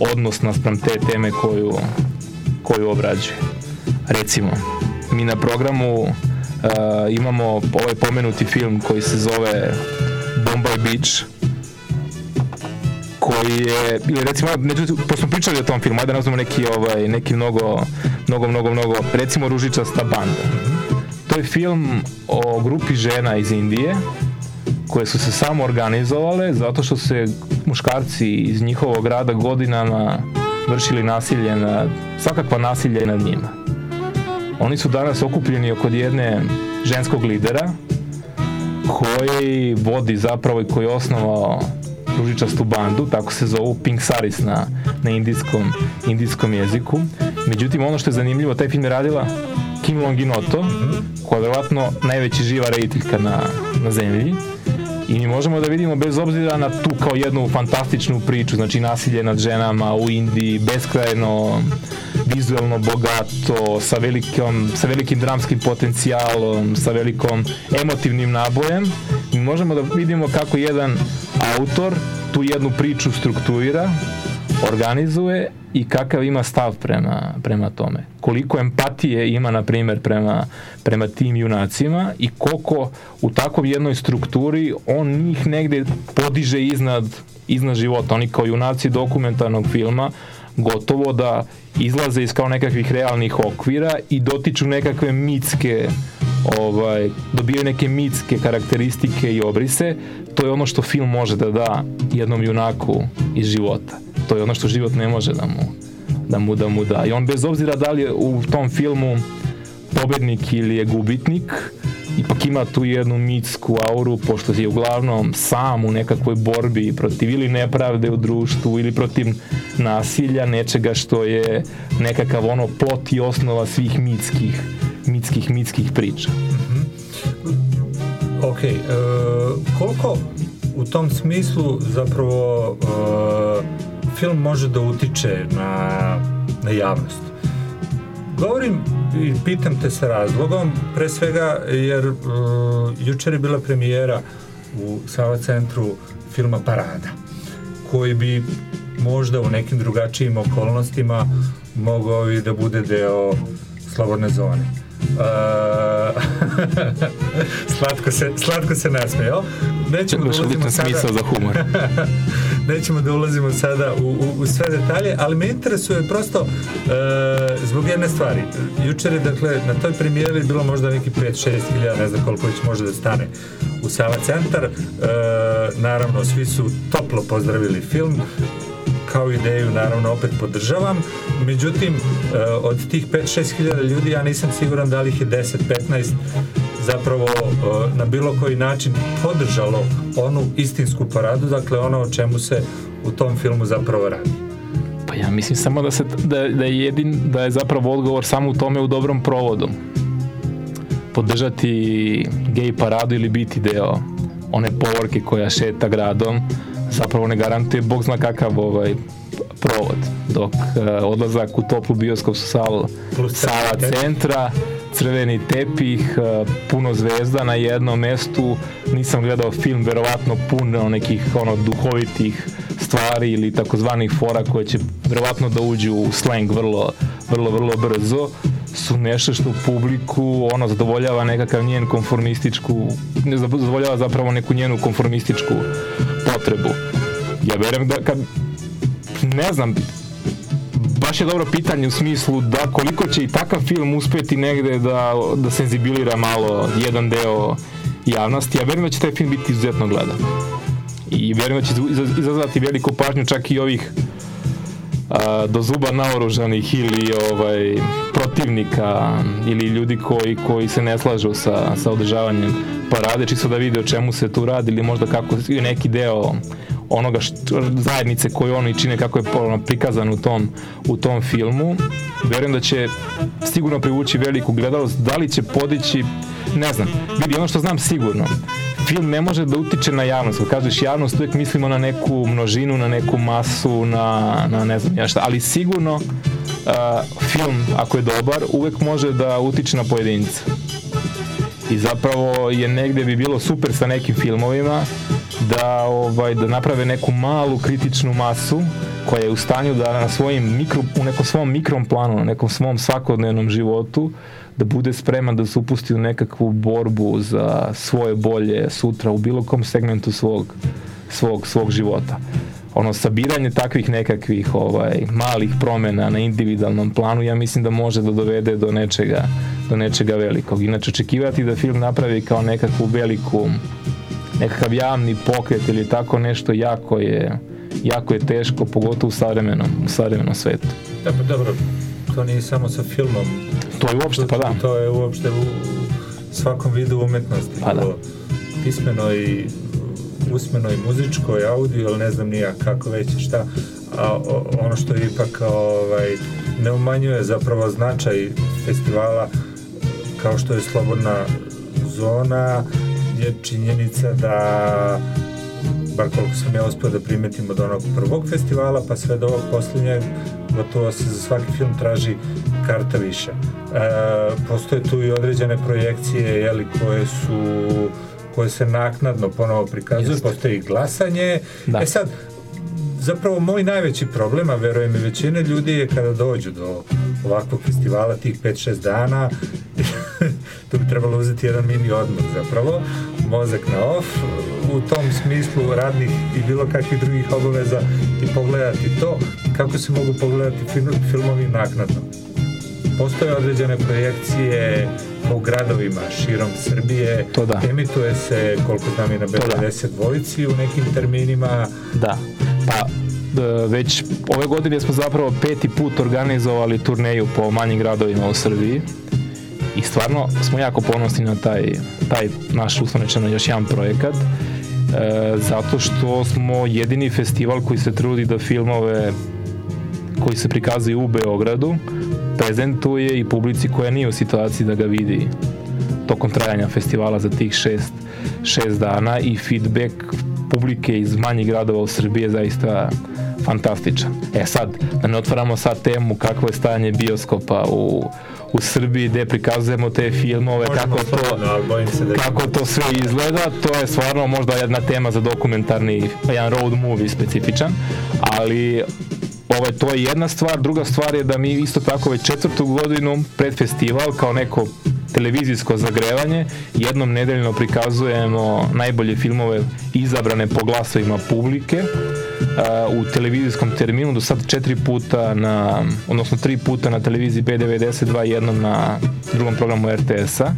odnos naspram te teme koju, koju obrađuje. Recimo, mi na programu uh, imamo ovaj pomenuti film koji se zove Bombay Beach koji je, ili recimo, neću, pošto smo pričali o tom filmu, ajde da nazvamo neki, ovaj, neki mnogo, mnogo, mnogo, mnogo, recimo Ružičasta banda. To je film o grupi žena iz Indije koje su se samo organizovale zato što se muškarci iz njihovog grada godinama vršili nasilje nad, svakakva nasilje nad njima. Oni su danas okupljeni oko jedne ženskog lidera koji vodi zapravo i koji je osnovao ružičastu bandu, tako se zovu Pink Saris na, na indijskom, indijskom jeziku. Međutim, ono što je zanimljivo, taj film je radila Kim Longinoto, koja je verovatno najveći živa rediteljka na, na zemlji. I mi možemo da vidimo bez obzira na tu kao jednu fantastičnu priču, znači nasilje nad ženama u Indiji, beskrajno vizuelno bogato, sa, velikom, sa velikim dramskim potencijalom, sa velikom emotivnim nabojem. Mi možemo da vidimo kako jedan autor tu jednu priču strukturira, organizuje i kakav ima stav prema, prema tome. Koliko empatije ima, na primjer, prema, prema tim junacima i koliko u takvom jednoj strukturi on njih negde podiže iznad, iznad života. Oni kao junaci dokumentarnog filma gotovo da izlaze iz kao nekakvih realnih okvira i dotiču nekakve mitske ovaj, dobijaju neke mitske karakteristike i obrise, to je ono što film može da da jednom junaku iz života. To je ono što život ne može da mu da mu da mu da. I on bez obzira da li je u tom filmu pobednik ili je gubitnik, ipak ima tu jednu mitsku auru, pošto je uglavnom sam u nekakvoj borbi protiv ili nepravde u društvu ili protiv nasilja, nečega što je nekakav ono plot i osnova svih mitskih, mitskih, mitskih priča. Ok, e, koliko u tom smislu zapravo e, film može da utiče na, na javnost? Govorim i pitam te sa razlogom, pre svega jer uh, jučer je bila premijera u Sava centru filma Parada, koji bi možda u nekim drugačijim okolnostima mogao i da bude deo slobodne zone. Uh, slatko se, slatko se nasmejao. Nećemo da ulazimo sada... smisao za humor. Nećemo da ulazimo sada u, u, u sve detalje, ali me interesuje prosto e, zbog jedne stvari. Jučer je, dakle, na toj premijeri bilo možda neki 5-6 hiljada, ne znam koliko već može da stane u Sava centar. E, naravno, svi su toplo pozdravili film kao ideju naravno opet podržavam međutim e, od tih 5-6 hiljada ljudi ja nisam siguran da li ih je 10-15 zapravo e, na bilo koji način podržalo onu istinsku paradu dakle ono o čemu se u tom filmu zapravo radi. Pa ja mislim samo da, se, da, da, je jedin, da je zapravo odgovor samo u tome u dobrom provodu. Podržati gej paradu ili biti deo one povorke koja šeta gradom zapravo ne garantuje bog zna kakav ovaj provod. Dok uh, odlazak u toplu bioskopsku salu sala centra crveni tepih, uh, puno zvezda na jednom mestu. Nisam gledao film verovatno puno nekih ono duhovitih stvari ili takozvanih fora koje će verovatno da uđu u slang vrlo, vrlo, vrlo brzo. Su nešto što publiku ono zadovoljava nekakav njen konformističku ne zadovoljava zapravo neku njenu konformističku potrebu. Ja verujem da kad ne znam baš je dobro pitanje u smislu da koliko će i takav film uspeti negde da, da senzibilira malo jedan deo javnosti. Ja verujem da će taj film biti izuzetno gledan. I verujem da će izazvati veliku pažnju čak i ovih a, do zuba naoružanih ili ovaj protivnika ili ljudi koji koji se ne slažu sa sa održavanjem parade čisto da vide o čemu se tu radi ili možda kako neki deo onoga što, zajednice koju oni čine kako je prikazan u tom, u tom filmu. Verujem da će sigurno privući veliku gledalost. Da li će podići, ne znam. Vidi, ono što znam sigurno, film ne može da utiče na javnost. Kad kažeš javnost, uvijek mislimo na neku množinu, na neku masu, na, na ne znam ja šta. Ali sigurno uh, film, ako je dobar, uvek može da utiče na pojedinca. I zapravo je negde bi bilo super sa nekim filmovima da ovaj da naprave neku malu kritičnu masu koja je u stanju da na svojim mikro, u nekom svom mikrom planu, na nekom svom svakodnevnom životu da bude spreman da se upusti u nekakvu borbu za svoje bolje sutra u bilo kom segmentu svog svog svog života. Ono sabiranje takvih nekakvih ovaj malih promena na individualnom planu ja mislim da može da dovede do nečega do nečega velikog. Inače očekivati da film napravi kao nekakvu veliku nekakav javni pokret ili tako nešto jako je jako je teško, pogotovo u savremenom, u savremenom svetu. Da, pa dobro, to nije samo sa filmom. To je uopšte, pa da. To je uopšte u svakom vidu umetnosti. Pa da. Pismeno i usmeno i muzičko i audio, ali ne znam nija kako već šta. A o, ono što je ipak ovaj, ne umanjuje zapravo značaj festivala kao što je Slobodna zona, je činjenica da bar koliko sam ja uspio da primetim od onog prvog festivala pa sve do ovog posljednjeg gotovo se za svaki film traži karta više. E, postoje tu i određene projekcije jeli, koje su koje se naknadno ponovo prikazuju, Jeste. postoji glasanje. Da. E sad, zapravo moj najveći problem, a verujem i većine ljudi je kada dođu do ovakvog festivala tih 5-6 dana tu bi trebalo uzeti jedan mini odmor zapravo, mozak na off, u tom smislu radnih i bilo kakvih drugih obaveza i pogledati to kako se mogu pogledati film, filmovi naknadno. Postoje određene projekcije po gradovima širom Srbije. To da. Emituje se, koliko znam i na B90 da. dvojici u nekim terminima. Da. Pa već ove godine smo zapravo peti put organizovali turneju po manjim gradovima u Srbiji i stvarno smo jako ponosni na taj, taj naš uslovnečeno još jedan projekat e, zato što smo jedini festival koji se trudi da filmove koji se prikazuju u Beogradu prezentuje i publici koja nije u situaciji da ga vidi tokom trajanja festivala za tih šest, šest dana i feedback publike iz manjih gradova u Srbiji je zaista fantastičan. E sad, da ne otvaramo sad temu kakvo je stanje bioskopa u, u Srbiji gde prikazujemo te filmove, Možemo kako to, da- kako to sve izgleda, to je stvarno možda jedna tema za dokumentarni, jedan road movie specifičan, ali ovaj, to je jedna stvar, druga stvar je da mi isto tako već četvrtu godinu pred festival kao neko televizijsko zagrevanje jednom nedeljno prikazujemo najbolje filmove izabrane po glasovima publike uh, u televizijskom terminu do sad četiri puta na, odnosno tri puta na televiziji B92 jednom na drugom programu RTS-a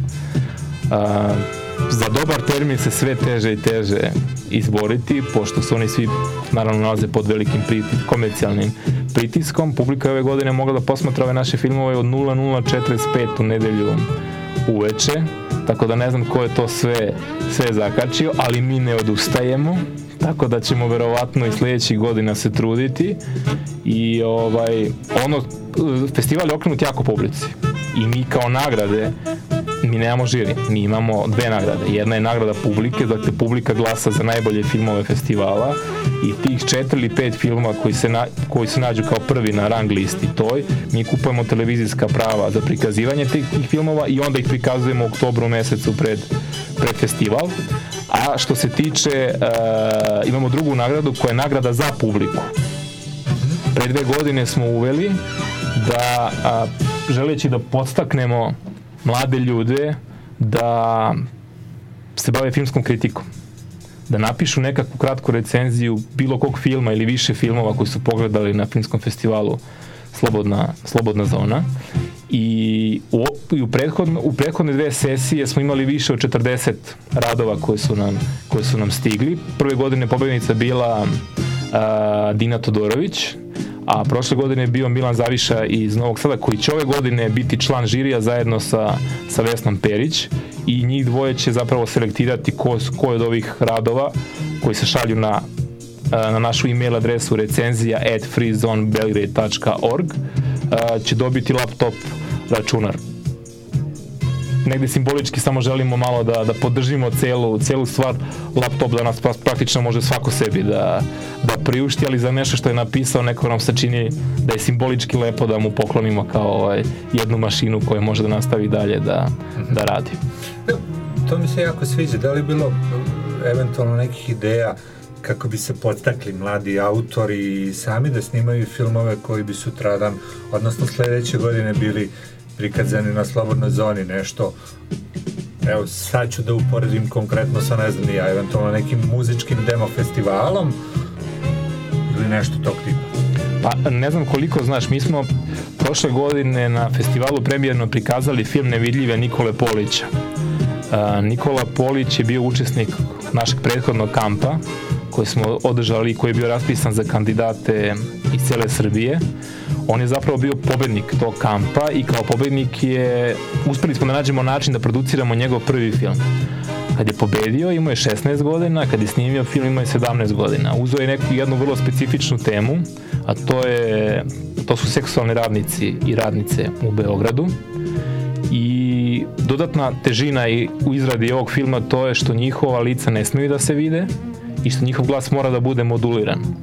uh, za dobar termin se sve teže i teže izboriti, pošto se oni svi naravno nalaze pod velikim komercijalnim pritiskom. Publika je ove godine mogla da posmatra ove naše filmove od 0045 u nedelju uveče, tako da ne znam ko je to sve, sve zakačio, ali mi ne odustajemo, tako da ćemo verovatno i sledećih godina se truditi. I ovaj, ono, festival je okrenut jako publici. I mi kao nagrade mi nemamo žiri, mi imamo dve nagrade. Jedna je nagrada publike, dakle publika glasa za najbolje filmove festivala i tih četiri ili pet filmova koji se, na, koji se nađu kao prvi na rang listi toj, mi kupujemo televizijska prava za prikazivanje tih, tih filmova i onda ih prikazujemo u oktobru mesecu pred, pred festival. A što se tiče, uh, imamo drugu nagradu koja je nagrada za publiku. Pre dve godine smo uveli da a, želeći da podstaknemo mlade ljude da se bave filmskom kritikom da napišu nekakvu kratku recenziju bilo kog filma ili više filmova koji su pogledali na filmskom festivalu Slobodna, Slobodna zona i u, i u, prethodno, u prethodne dve sesije smo imali više od 40 radova koje su nam, koje su nam stigli. Prve godine pobednica bila a, Dina Todorović, a prošle godine je bio Milan Zaviša iz Novog Sada koji će ove godine biti član žirija zajedno sa, sa Vesnom Perić. I njih dvoje će zapravo selektirati ko, ko od ovih radova koji se šalju na na našu e-mail adresu recenzija at freezonebelgrade.org će dobiti laptop računar negde simbolički samo želimo malo da, da podržimo celu, celu stvar laptop da nas praktično može svako sebi da, da priušti, ali za nešto što je napisao neko nam se čini da je simbolički lepo da mu poklonimo kao ovaj, jednu mašinu koja može da nastavi dalje da, da radi. To mi se jako sviđa. Da li bilo eventualno nekih ideja kako bi se podstakli mladi autori i sami da snimaju filmove koji bi sutradan, odnosno sledeće godine bili prikazani na slobodnoj zoni nešto evo sad ću da uporedim konkretno sa ne znam ja, eventualno nekim muzičkim demo festivalom ili nešto tog tipa Pa ne znam koliko znaš, mi smo prošle godine na festivalu premijerno prikazali film Nevidljive Nikole Polića. Nikola Polić je bio učesnik našeg prethodnog kampa koji smo održali i koji je bio raspisan za kandidate iz cele Srbije. On je zapravo bio pobednik tog kampa i kao pobednik je, uspeli smo da nađemo način da produciramo njegov prvi film. Kad je pobedio imao je 16 godina, kad je snimio film imao je 17 godina. Uzeo je neku jednu vrlo specifičnu temu, a to je to su seksualni radnici i radnice u Beogradu i dodatna težina i u izradi ovog filma to je što njihova lica ne smeju da se vide i što njihov glas mora da bude moduliran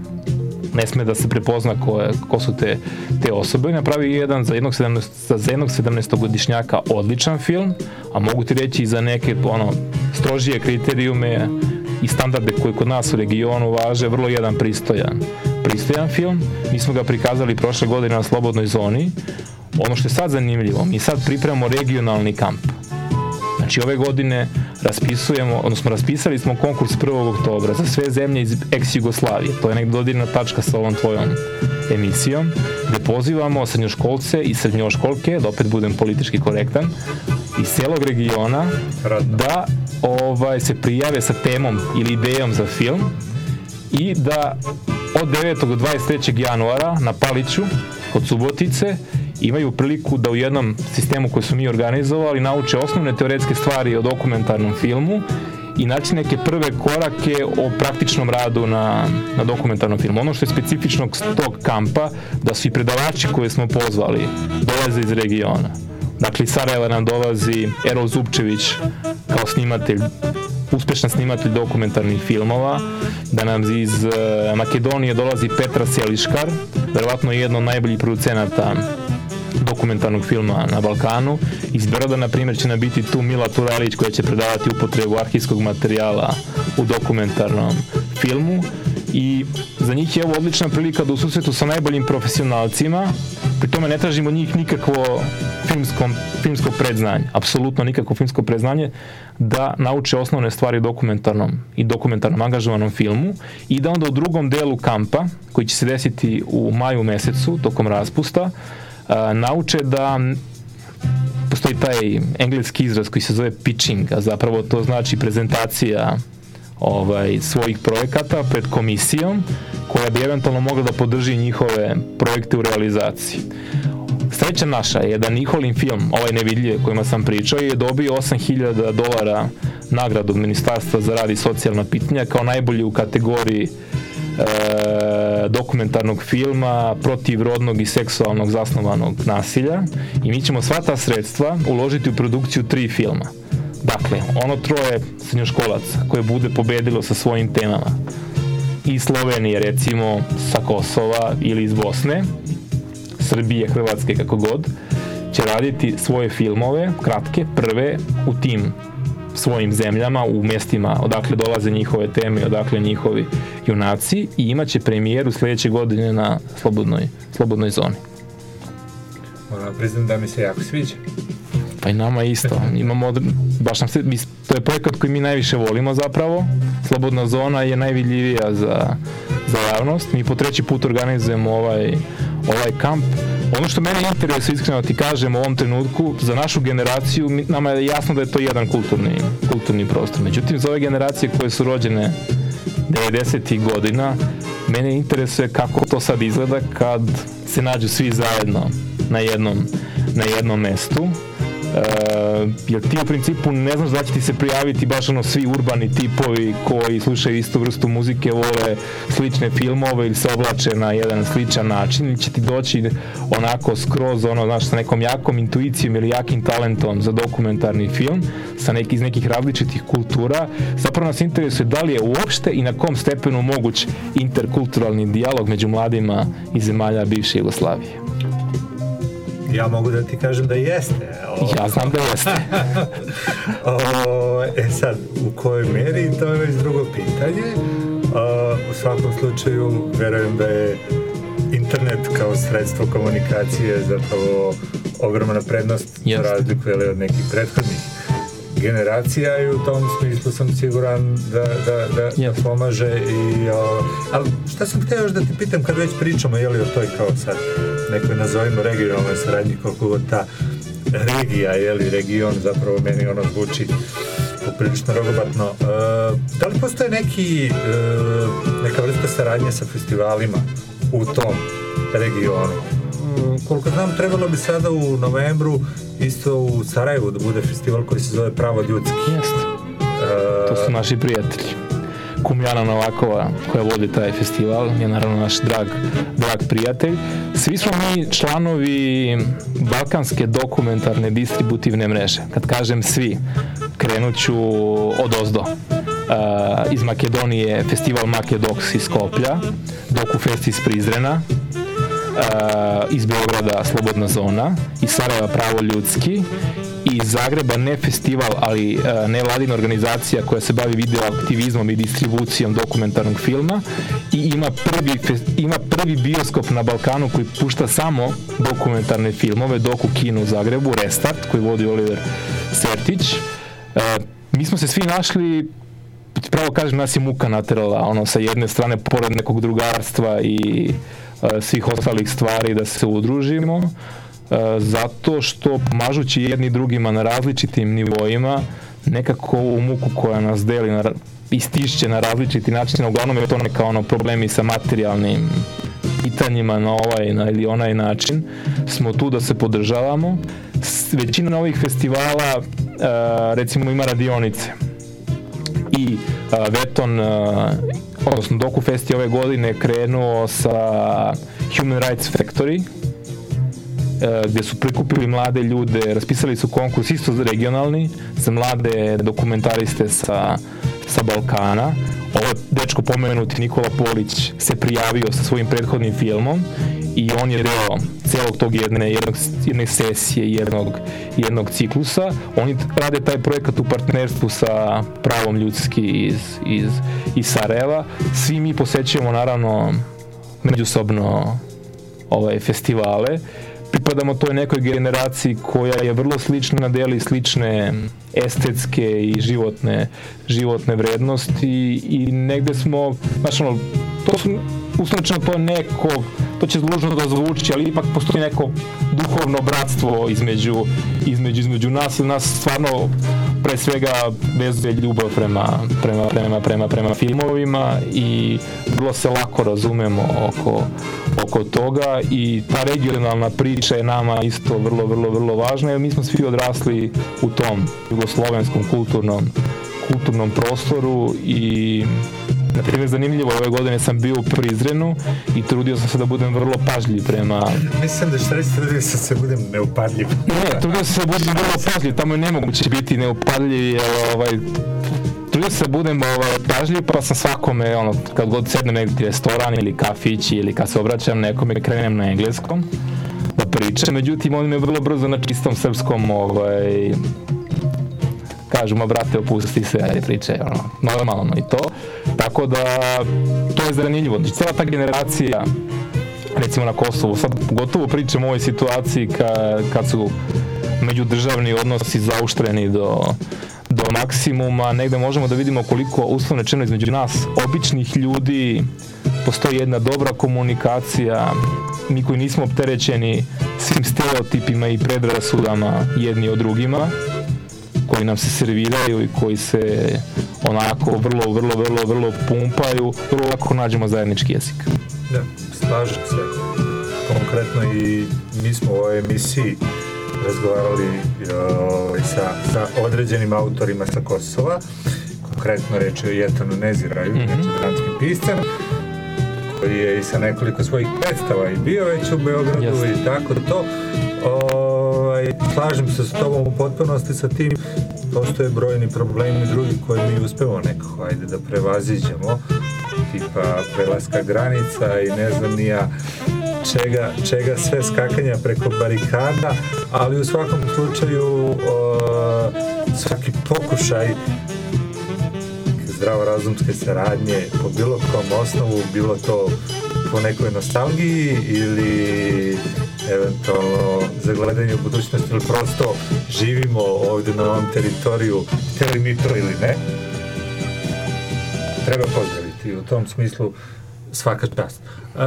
ne sme da se prepozna ko, je, ko su te, te osobe. Napravi jedan za jednog, 17, za jednog 17-godišnjaka odličan film, a mogu ti reći i za neke ono, strožije kriterijume i standarde koje kod nas u regionu važe, vrlo jedan pristojan, pristojan film. Mi smo ga prikazali prošle godine na Slobodnoj zoni. Ono što je sad zanimljivo, mi sad pripremamo regionalni kamp. Znači ove godine raspisujemo, odnosno raspisali smo konkurs 1. oktobra za sve zemlje iz ex-Jugoslavije. To je nekde dodirna tačka sa ovom tvojom emisijom, gde pozivamo srednjoškolce i srednjoškolke, da opet budem politički korektan, iz celog regiona da ovaj se prijave sa temom ili idejom za film i da od 9. do 23. januara na Paliću kod Subotice imaju priliku da u jednom sistemu koji su mi organizovali nauče osnovne teoretske stvari o dokumentarnom filmu i naći neke prve korake o praktičnom radu na, na dokumentarnom filmu. Ono što je specifično tog kampa, da su i predavači koje smo pozvali dolaze iz regiona. Dakle, iz Sarajeva nam dolazi Erol Zupčević kao snimatelj uspešan snimatelj dokumentarnih filmova, da nam iz uh, Makedonije dolazi Petra Seliškar, verovatno jedno od najboljih producenata dokumentarnog filma na Balkanu. Iz Beroda, na primjer, će nam biti tu Mila Turelić koja će predavati upotrebu arhivskog materijala u dokumentarnom filmu i za njih je ovo odlična prilika da u susretu sa najboljim profesionalcima, pri tome ne tražimo od njih nikakvo filmsko, filmsko predznanje, apsolutno nikakvo filmsko predznanje, da nauče osnovne stvari dokumentarnom i dokumentarnom angažovanom filmu i da onda u drugom delu kampa, koji će se desiti u maju mesecu, tokom raspusta, a, nauče da postoji taj engleski izraz koji se zove pitching, a zapravo to znači prezentacija ovaj, svojih projekata pred komisijom koja bi eventualno mogla da podrži njihove projekte u realizaciji. Sreća naša je da Niholin film, ovaj nevidljiv kojima sam pričao, je dobio 8000 dolara nagradu Ministarstva za rad i socijalna pitanja kao najbolji u kategoriji e, dokumentarnog filma protiv rodnog i seksualnog zasnovanog nasilja i mi ćemo sva ta sredstva uložiti u produkciju tri filma. Dakle, ono troje srednjoškolaca koje bude pobedilo sa svojim temama iz Slovenije recimo sa Kosova ili iz Bosne Srbije, Hrvatske, kako god će raditi svoje filmove, kratke, prve u tim svojim zemljama, u mestima odakle dolaze njihove teme, odakle njihovi junaci i imaće premijeru sledeće godine na slobodnoj, slobodnoj zoni. Moram priznam da mi se jako sviđa. I nama isto. Imamo, baš nam se, to je projekat koji mi najviše volimo zapravo. Slobodna zona je najvidljivija za, za javnost. Mi po treći put organizujemo ovaj, ovaj kamp. Ono što mene interesuje, iskreno ti kažem u ovom trenutku, za našu generaciju, mi, nama je jasno da je to jedan kulturni, kulturni prostor. Međutim, za ove generacije koje su rođene 90. godina, mene interesuje kako to sad izgleda kad se nađu svi zajedno na jednom, na jednom mestu jer ti u principu ne znaš da će ti se prijaviti baš ono svi urbani tipovi koji slušaju istu vrstu muzike, vole slične filmove ili se oblače na jedan sličan način ili će ti doći onako skroz ono, znaš, sa nekom jakom intuicijom ili jakim talentom za dokumentarni film sa neki, iz nekih različitih kultura. Zapravo nas interesuje da li je uopšte i na kom stepenu moguć interkulturalni dijalog među mladima iz zemalja bivše Jugoslavije. Ja mogu da ti kažem da jeste. O... Ja znam da jeste. o, e sad, u kojoj meri, to je već drugo pitanje. O, u svakom slučaju, verujem da je internet kao sredstvo komunikacije zapravo ogromna prednost Jeste. razliku od nekih prethodnih generacija i u tom smislu sam siguran da, da, da, Yes. da pomaže i o, ali šta sam hteo još da ti pitam kad već pričamo jeli o toj kao sad nekoj nazovimo regionalnoj saradnji koliko god ta regija jeli region zapravo meni ono zvuči poprilično rogobatno e, da li postoje neki e, neka vrsta saradnje sa festivalima u tom regionu koliko znam trebalo bi sada u novembru isto u Sarajevu da bude festival koji se zove Pravo ljudski Jeste. E, To su naši prijatelji. Kumjana Novakova koja vodi taj festival je naravno naš drag, drag prijatelj. Svi smo mi članovi Balkanske dokumentarne distributivne mreže. Kad kažem svi, krenut ću od ozdo. Uh, iz Makedonije festival Makedox iz Skoplja, Dokufest iz Prizrena, iz Beograda Slobodna zona, iz Sarajeva Pravo ljudski i Zagreba ne festival, ali uh, nevladina organizacija koja se bavi video aktivizmom i distribucijom dokumentarnog filma i ima prvi, ima prvi bioskop na Balkanu koji pušta samo dokumentarne filmove, Doku kino u Zagrebu, Restart, koji vodi Oliver Sertić. Uh, mi smo se svi našli pravo kažem, nas je muka naterala, ono, sa jedne strane, pored nekog drugarstva i uh, svih ostalih stvari da se udružimo, uh, zato što pomažući jedni drugima na različitim nivoima, nekako u muku koja nas deli na, istišće na različiti način, uglavnom je to neka ono problemi sa materijalnim pitanjima na ovaj na, ili onaj način, smo tu da se podržavamo. Većina ovih festivala, uh, recimo, ima radionice i Veton, odnosno DokuFest je ove godine krenuo sa Human Rights Factory e, gde su prikupili mlade ljude, raspisali su konkurs isto regionalni za mlade dokumentariste sa, sa Balkana. Ovo dečko pomenuti Nikola Polić se prijavio sa svojim prethodnim filmom i on je deo celog tog jedne, jednog, jedne sesije, jednog, jednog ciklusa. Oni rade taj projekat u partnerstvu sa pravom ljudski iz, iz, iz Sarajeva. Svi mi posećujemo naravno međusobno ovaj, festivale. Pripadamo toj nekoj generaciji koja je vrlo slična, deli slične estetske i životne, životne vrednosti i negde smo, znaš ono, to su uslovno to neko, to će zlužno da zvuči, ali ipak postoji neko duhovno bratstvo između, između, između nas. Nas stvarno pre svega vezuje ljubav prema, prema, prema, prema, prema filmovima i vrlo se lako razumemo oko, oko toga. I ta regionalna priča je nama isto vrlo, vrlo, vrlo važna jer mi smo svi odrasli u tom jugoslovenskom kulturnom, kulturnom prostoru i Na primjer, zanimljivo, ove godine sam bio u Prizrenu i trudio sam se da budem vrlo pažljiv prema... Mislim da šta reći, trudio sam se da budem neupadljiv. Ne, trudio sam se da budem vrlo pažljiv, tamo je nemoguće biti neupadljiv, jer ovaj, trudio se da budem ovaj, pažljiv, pa sam svakome, ono, kad god sednem negdje restoran ili kafić ili kad se obraćam nekome, krenem na engleskom da pričam, međutim, oni me vrlo brzo na čistom srpskom ovaj, kažu, ma brate, opusti se, ajde priče, ono, normalno i to. Tako da, to je zanimljivo. Znači, cela ta generacija, recimo na Kosovu, sad gotovo pričam o ovoj situaciji ka, kad su međudržavni odnosi zauštreni do, do maksimuma, negde možemo da vidimo koliko uslovno čeno između nas, običnih ljudi, postoji jedna dobra komunikacija, mi koji nismo opterećeni svim stereotipima i predrasudama jedni od drugima, koji nam se serviraju i koji se onako vrlo, vrlo, vrlo, vrlo pumpaju, vrlo lako nađemo zajednički jezik. Da, slažem se. Konkretno i mi smo u ovoj emisiji razgovarali ovaj, sa, sa određenim autorima sa Kosova, konkretno reč je o Jetanu Neziraju, mm -hmm. znači dranskim piscem, koji je i sa nekoliko svojih predstava i bio već u Beogradu Jasne. i tako to. Ovaj, slažem se s tobom u potpunosti sa tim, postoje brojni problemi drugi koje mi uspemo nekako, ajde da prevaziđemo, tipa prelaska granica i ne znam nija čega, čega sve skakanja preko barikada, ali u svakom slučaju uh, svaki pokušaj zdravorazumske saradnje po bilo kom osnovu, bilo to po nekoj nostalgiji ili eventualno za gledanje u budućnosti ili prosto živimo ovde na ovom teritoriju, hteli mi to ili ne, treba pozdraviti u tom smislu svaka čast. E,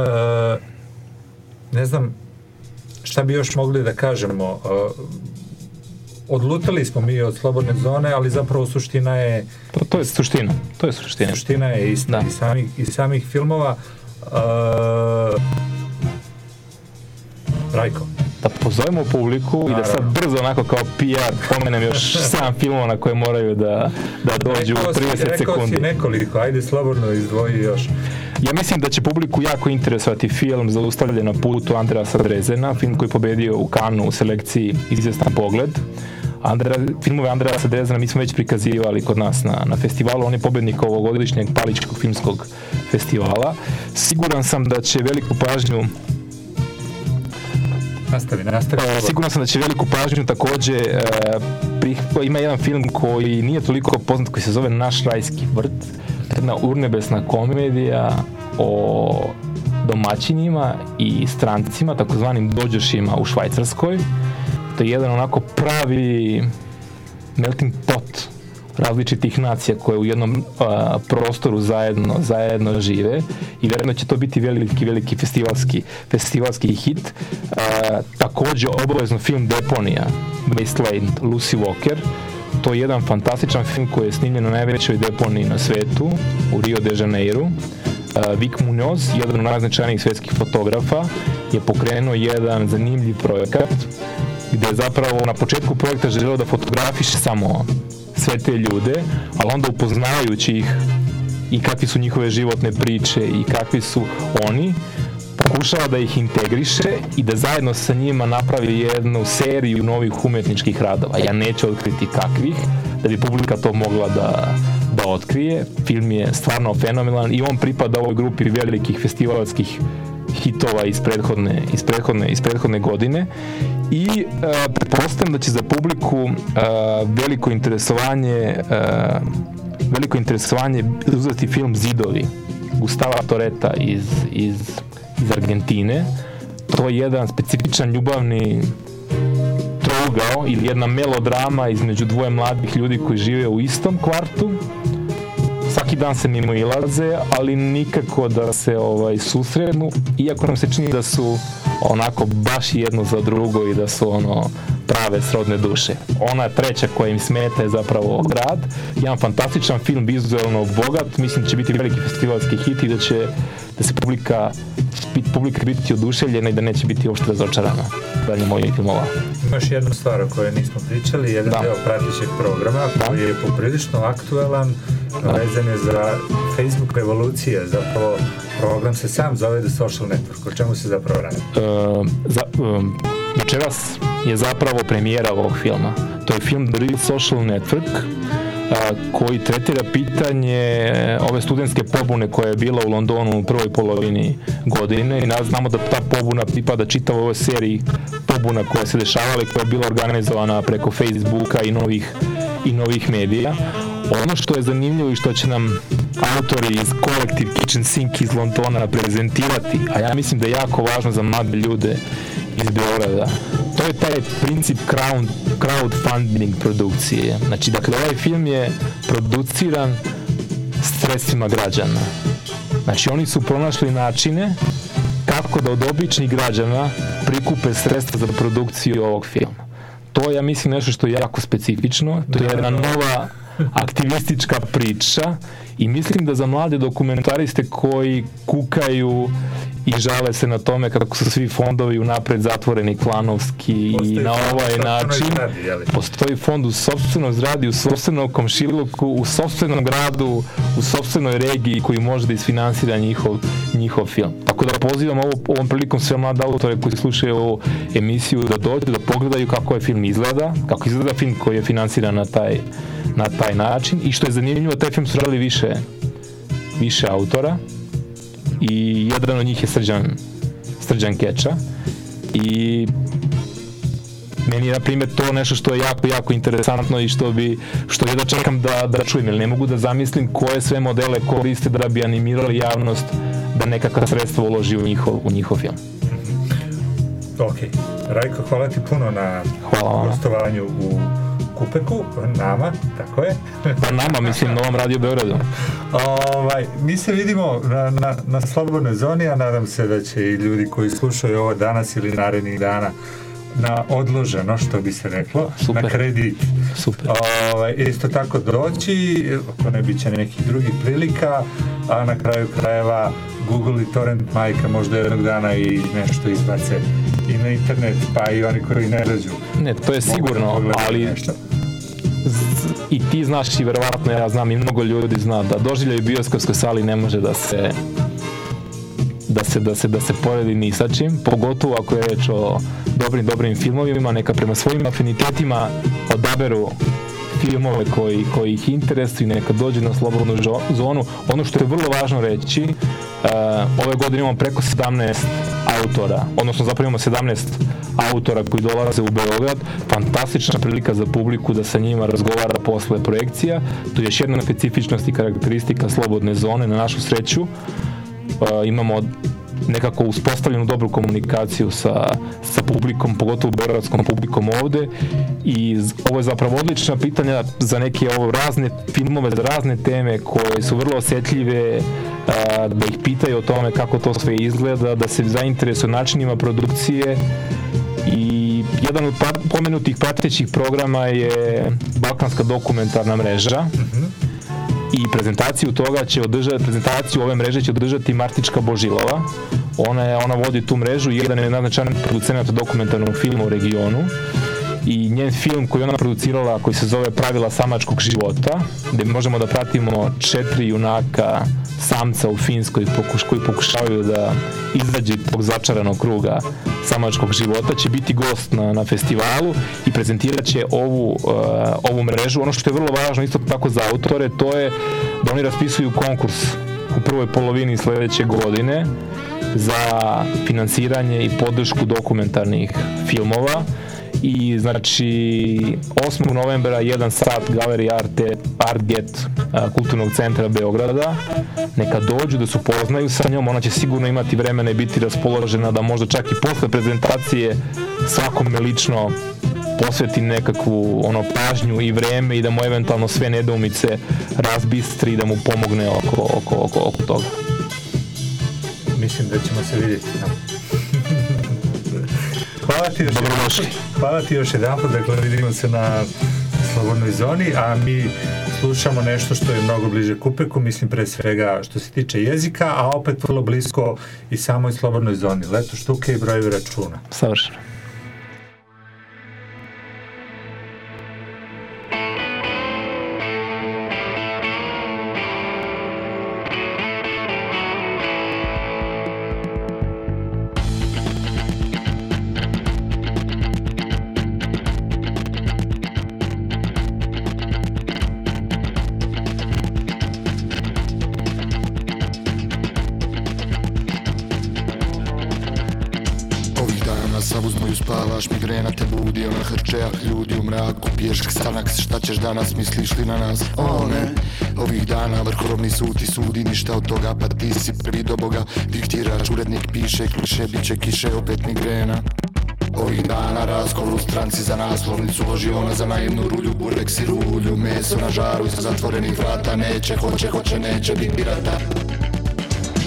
ne znam šta bi još mogli da kažemo, e, odlutali smo mi od slobodne zone, ali zapravo suština je... To, to je suština, to je suština. Suština je ista da. i, samih, i samih filmova. Uh, Rajko. Da pozovemo publiku Naravno. i da sad brzo onako kao PR pomenem još 7 filmova na koje moraju da, da dođu rekao u 30 si, rekao sekundi. Rekao si nekoliko, ajde slobodno izdvoji još. Ja mislim da će publiku jako interesovati film Zaustavljen na putu Andreasa Drezena, film koji je pobedio u Kanu u selekciji Izvjestan pogled. Andrea, filmove Andreja Sadrezana mi smo već prikazivali kod nas na, na festivalu, on je pobednik ovogodišnjeg Paličkog filmskog festivala. Siguran sam da će veliku pažnju Nastavi, nastavi. Uh, siguran sam da će veliku pažnju takođe uh, prih, ima jedan film koji nije toliko poznat koji se zove Naš rajski vrt jedna urnebesna komedija o domaćinima i strancima, takozvanim dođošima u Švajcarskoj. To je jedan onako pravi melting pot različitih nacija koje u jednom a, prostoru zajedno zajedno žive i verujem će to biti veliki veliki festivalski festivalski hit. A, takođe obavezno film Deponija Wasteland Lucy Walker to je jedan fantastičan film koji je snimljen na najvećoj deponiji na svetu u Rio de Janeiro. Uh, Vic Munoz, jedan od najznačajnijih svetskih fotografa, je pokrenuo jedan zanimljiv projekat gde je zapravo na početku projekta želeo da fotografiše samo sve te ljude, ali onda upoznavajući ih i kakvi su njihove životne priče i kakvi su oni, pokušava da ih integriše i da zajedno sa njima napravi jednu seriju novih umetničkih radova. Ja neću otkriti kakvih, da bi publika to mogla da, da otkrije. Film je stvarno fenomenalan i on pripada ovoj grupi velikih festivalskih hitova iz prethodne, iz prethodne, iz prethodne godine i uh, pretpostavljam da će za publiku uh, veliko interesovanje uh, veliko interesovanje uzeti film Zidovi Gustava Toreta iz, iz, iz Argentine. To je jedan specifičan ljubavni trougao ili jedna melodrama između dvoje mladih ljudi koji žive u istom kvartu svaki dan se mimo ilaze, ali nikako da se ovaj susretnu, iako nam se čini da su onako baš jedno za drugo i da su ono prave srodne duše. Ona treća koja im smeta je zapravo grad. Jedan fantastičan film, vizualno bogat, mislim da će biti veliki festivalski hit i da će da se publika bit, publika biti oduševljena i da neće biti uopšte razočarana dalje mojih filmova. Imaš jednu stvar o kojoj nismo pričali, jedan da. deo pratećeg programa da. koji je poprilično aktuelan, da. vezan je za Facebook revolucije, zapravo program se sam zove The Social Network, o čemu se zapravo radi? Uh, za, um, večeras je zapravo premijera ovog filma. To je film The Real Social Network, a, koji tretira pitanje ove studentske pobune koja je bila u Londonu u prvoj polovini godine i znamo da ta pobuna pripada čitavoj ovoj seriji pobuna koja se dešavala i koja je bila organizovana preko Facebooka i novih i novih medija. Ono što je zanimljivo i što će nam autori iz Collective Kitchen Sink iz Londona prezentirati, a ja mislim da je jako važno za mlade ljude iz Beograda. To je taj princip crowd, crowdfunding produkcije. Znači, dakle, ovaj film je produciran sredstvima građana. Znači, oni su pronašli načine kako da od običnih građana prikupe sredstva za produkciju ovog filma. To ja mislim, nešto što je jako specifično. To je jedna nova aktivistička priča i mislim da za mlade dokumentariste koji kukaju i žale se na tome kako su svi fondovi unapred zatvoreni klanovski postoji i na ovaj način. zgradi, postoji fond u sobstvenoj zgradi, u sobstvenom komšiluku, u sobstvenom gradu, u sobstvenoj regiji koji može da isfinansira njihov, njihov film. Tako da pozivam ovo, ovom prilikom sve mlade autore koji slušaju ovu emisiju da dođu, da pogledaju kako je ovaj film izgleda, kako izgleda film koji je finansiran na taj, na taj način i što je zanimljivo, taj film su radili više više autora i jedan od njih je Srđan, Srđan Keča i meni je na primjer to nešto što je jako, jako interesantno i što bi, što je da čekam da, da čujem, jer ne mogu da zamislim koje sve modele koriste da bi animirali javnost da nekakva sredstva uloži u njihov, u njihov film. Ok. Rajko, hvala ti puno na hvala gostovanju u Kupeku, nama, tako je. Pa nama, mislim, na ovom Radio Beogradu. ovaj, mi se vidimo na, na, na slobodnoj zoni, a nadam se da će i ljudi koji slušaju ovo danas ili narednih dana na odloženo, što bi se reklo, Super. na kredit. Super. Ovaj, isto tako doći, ako ne biće nekih drugih prilika, a na kraju krajeva Google i Torrent majka možda jednog dana i nešto izbace i na internet, pa i oni koji ne dođu. Ne, to je sigurno, da ali nešto. i ti znaš i verovatno ja znam i mnogo ljudi zna da doživljaju bioskopskoj sali ne može da se da se, da se, da se poredi ni sa čim, pogotovo ako je reč o dobrim, dobrim filmovima, neka prema svojim afinitetima odaberu filmove koji, koji ih interesuju neka dođu na slobodnu zonu. Ono što je vrlo važno reći, uh, ove godine imamo preko 17 autora, odnosno zapravo imamo 17 autora koji dolaze u Beograd, fantastična prilika za publiku da sa njima razgovara posle projekcija. To je još jedna specifičnost i karakteristika slobodne zone na našu sreću. Uh, imamo nekako uspostavljenu dobru komunikaciju sa, sa publikom, pogotovo beogradskom publikom ovde. I ovo je zapravo odlična pitanja za neke ovo razne filmove, za razne teme koje su vrlo osetljive, a, da ih pitaju o tome kako to sve izgleda, da se zainteresuju načinima produkcije. I jedan od pomenutih pratećih programa je Balkanska dokumentarna mreža. Mm -hmm i prezentaciju toga će održati, prezentaciju ove mreže će održati Martička Božilova. Ona, je, ona vodi tu mrežu i jedan je naznačan producent dokumentarnog filma u regionu i njen film koji ona producirala koji se zove Pravila samačkog života gde možemo da pratimo četiri junaka samca u Finskoj pokuš, koji pokušavaju da izađe iz tog začaranog kruga samačkog života će biti gost na, na festivalu i prezentirat će ovu, uh, ovu mrežu. Ono što je vrlo važno isto tako za autore to je da oni raspisuju konkurs u prvoj polovini sledeće godine za finansiranje i podršku dokumentarnih filmova i znači 8. novembra 1 sat Galeri Arte Artget kulturnog centra Beograda neka dođu da se upoznaju sa njom ona će sigurno imati vremena i biti raspoložena da možda čak i posle prezentacije svakome lično posveti nekakvu ono pažnju i vreme i da mu eventualno sve nedoumice razbistri i da mu pomogne oko, oko, oko, oko toga. Mislim da ćemo se vidjeti tamo. hvala ti još jedan, hvala ti još jedan put, dakle vidimo se na slobodnoj zoni, a mi slušamo nešto što je mnogo bliže Kupeku, mislim pre svega što se tiče jezika, a opet vrlo blisko i samoj slobodnoj zoni. Leto štuke i brojevi računa. Savršeno. Li na nas? O ne, ovih dana vrhovni sud ti sudi ništa od toga Pa ti si prvi Boga, diktirač, urednik piše kliše Bit će kiše, opet migrena. Ovih dana razgovor u stranci za naslovnicu Loži ona za naivnu rulju, burek i rulju Meso na žaru iza zatvorenih vrata Neće, hoće, hoće, neće biti rata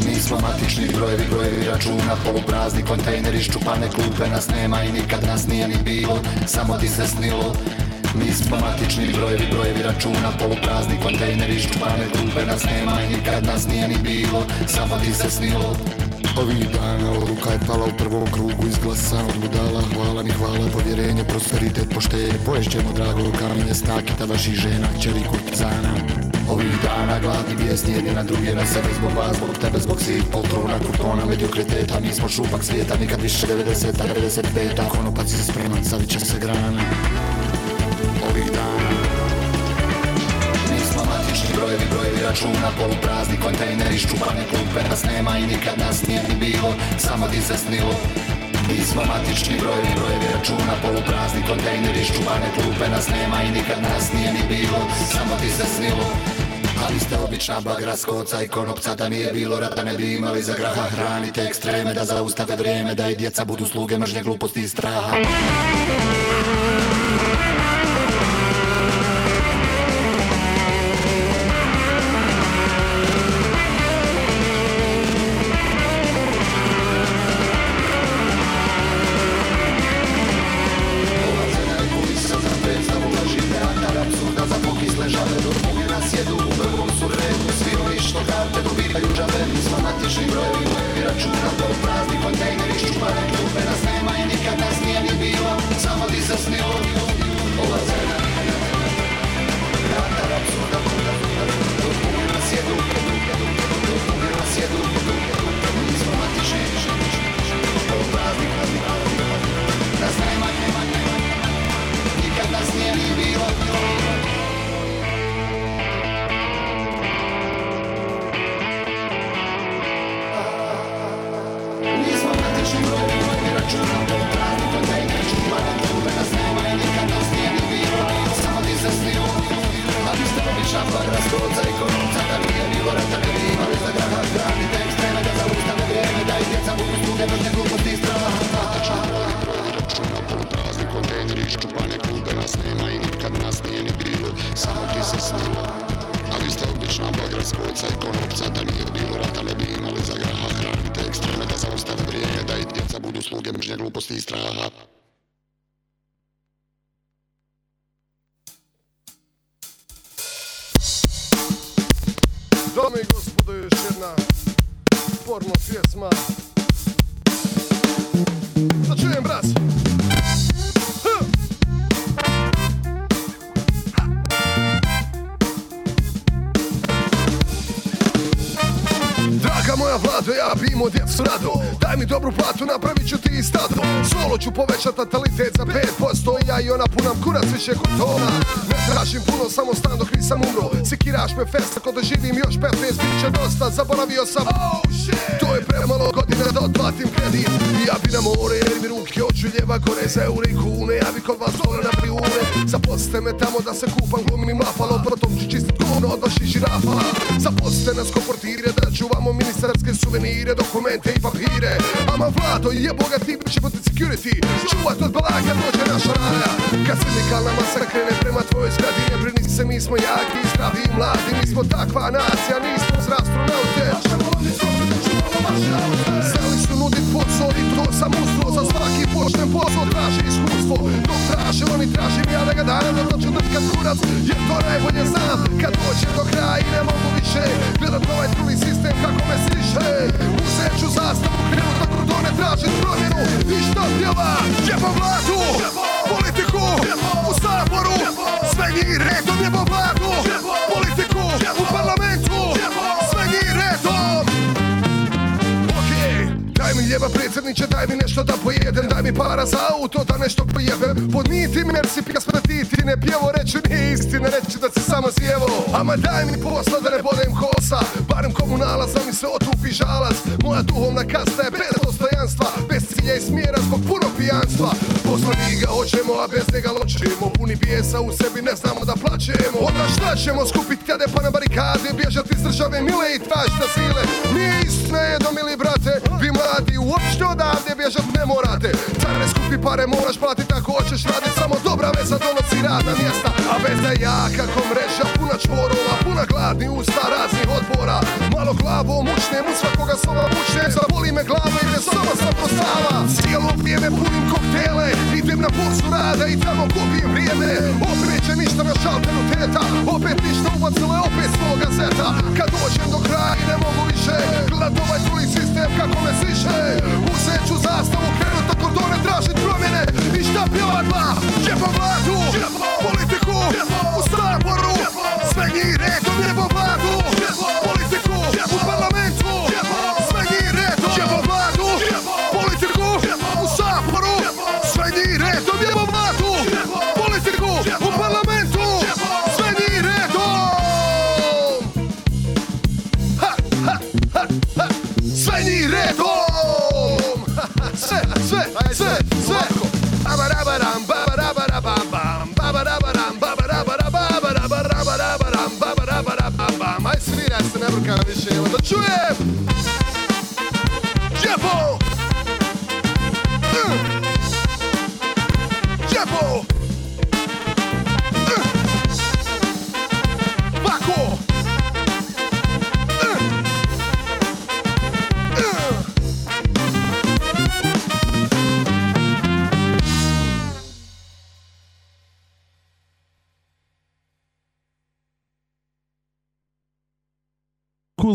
Nismo matični brojevi, brojevi računa Poluprazni kontejneri, ščupane klupe Nas nema i nikad nas nije ni bilo Samo ti se snilo Mi smo matični brojevi, brojevi računa Poluprazni kontejneri, ščupane klupe Nas nema i nikad nas nije ni bilo. Samo ti se snilo. Ovih dana odluka je pala u prvom krugu Izglasan od budala, hvala mi hvala Povjerenje, prosperitet, poštenje. Poješćemo drago kamenje stakita Vaših žena, čeri kurtizana. Ovih dana gladni bijesni jedni na druge na sebe Zbog vas, zbog tebe, zbog svih. Poltrona Kurtona, mediokriteta, mi smo šupak svijeta Nikad više 90-a, 95-a Konopac je spreman, zaviće se grana brojevi, brojevi računa Poluprazni kontejneri, ščupane klupe Nas nema i nikad nas nije ni bilo Samo ti se snilo. Matični brojevi, brojevi računa Poluprazni kontejneri, ščupane klupe Nas nema i nikad nas nije ni bilo Samo ti se snilo. Ali ste obična bagra skoca i konopca Da nije bilo rata ne bi imali za graha. Hranite ekstreme da zaustave vrijeme Da i djeca budu sluge mržnje gluposti i straha više kod tona Ne tražim puno, samo stan dok nisam umro Sikiraš me festa, kod doživim još 15 Biće dosta, zaboravio sam kaseta Kad dođem do kraja i ne mogu više. Gledat ovaj trulik sistem kako me sliše. Uzet ću zastavu, krenut ako do tražit promjene. I šta pjeva dva, jebam vladu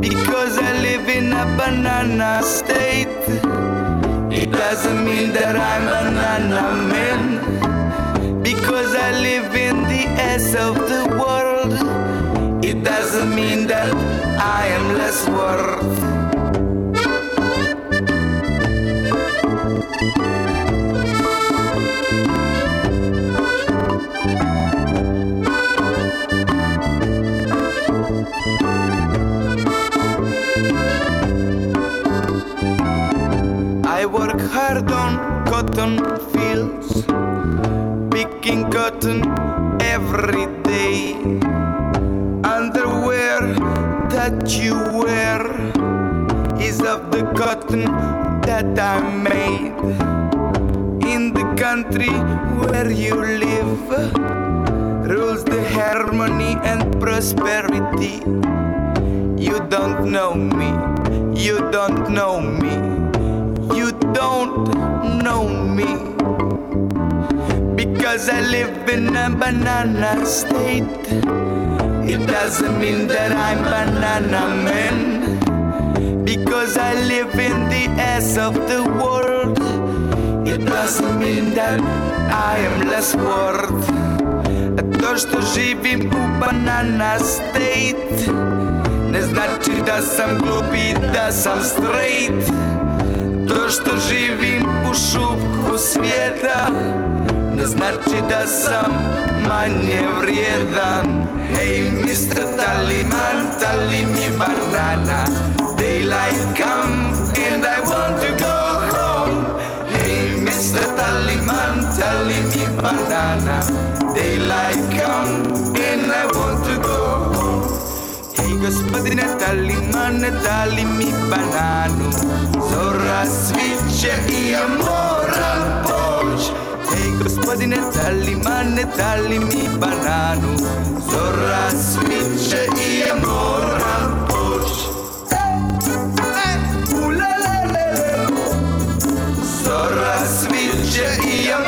Because I live in a banana state. It doesn't mean that I'm banana man. Because I live in the ass of the world. It doesn't mean that I am less worth work hard on cotton fields, picking cotton every day. Underwear that you wear is of the cotton that I made. In the country where you live, rules the harmony and prosperity. You don't know me, you don't know me, don't know me. Because I live in a banana state, it doesn't mean that I'm banana man. Because I live in the ass of the world, it doesn't mean that I am less worth. To što živim u banana state Ne znači da sam glup i da sam straight To što živim u šupku svijeta Ne znači da sam manje vrijedan Hey Mr. Taliman, tali mi banana Daylight come and I want to go home Hey Mr. Taliman, tali mi banana Daylight come and I want to go home Hej gospodine Talimane, dali mi bananu Zora sviće i ja moram poć Hej gospodine Talimane, dali mi bananu Zora sviće i ja moram poć Zora sviće i ja moram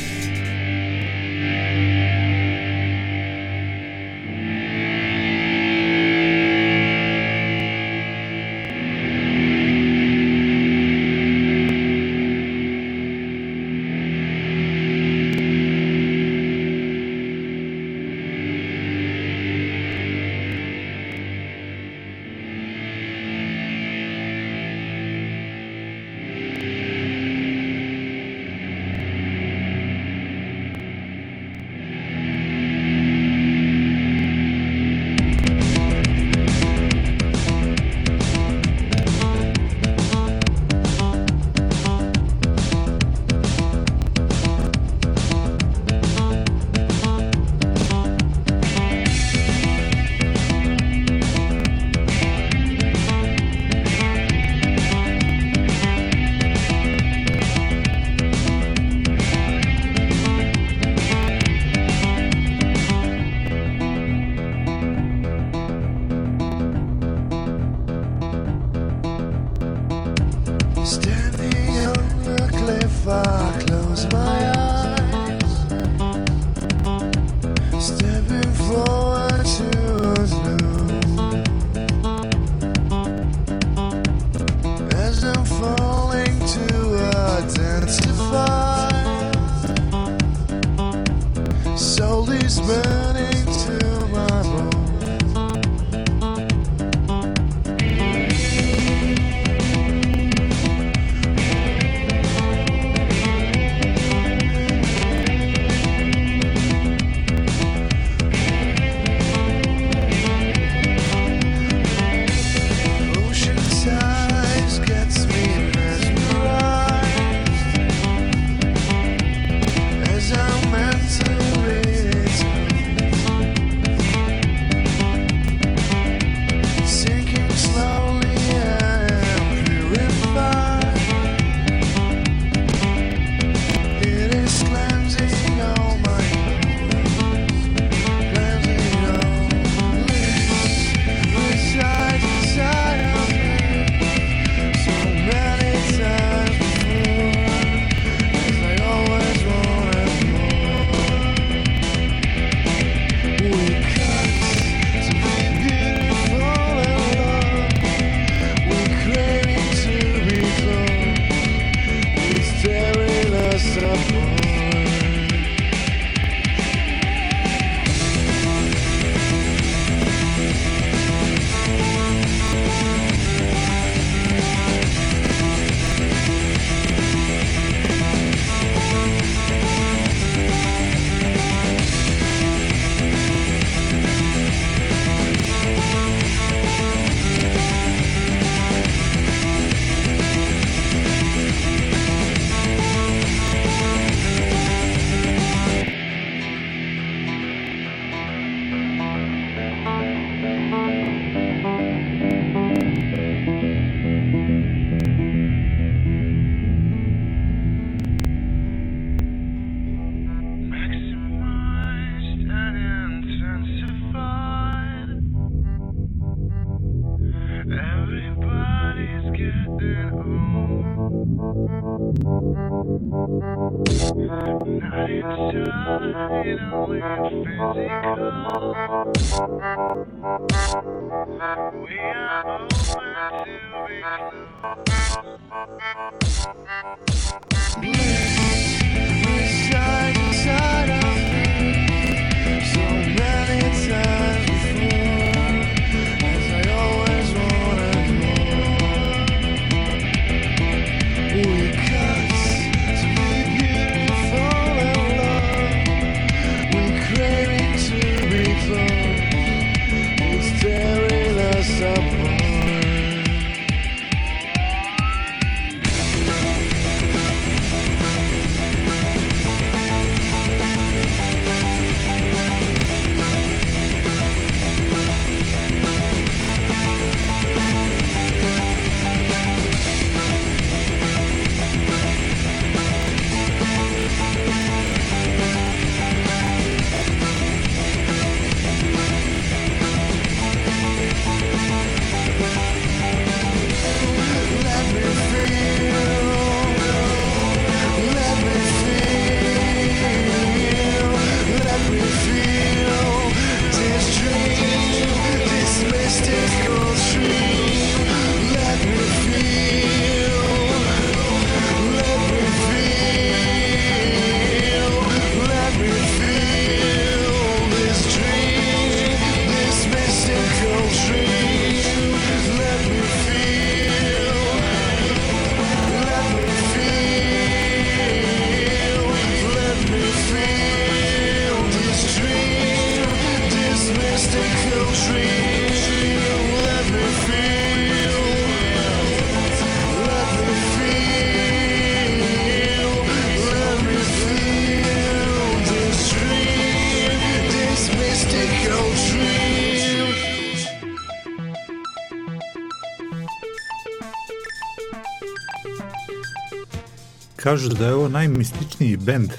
kažu da je ovo najmističniji bend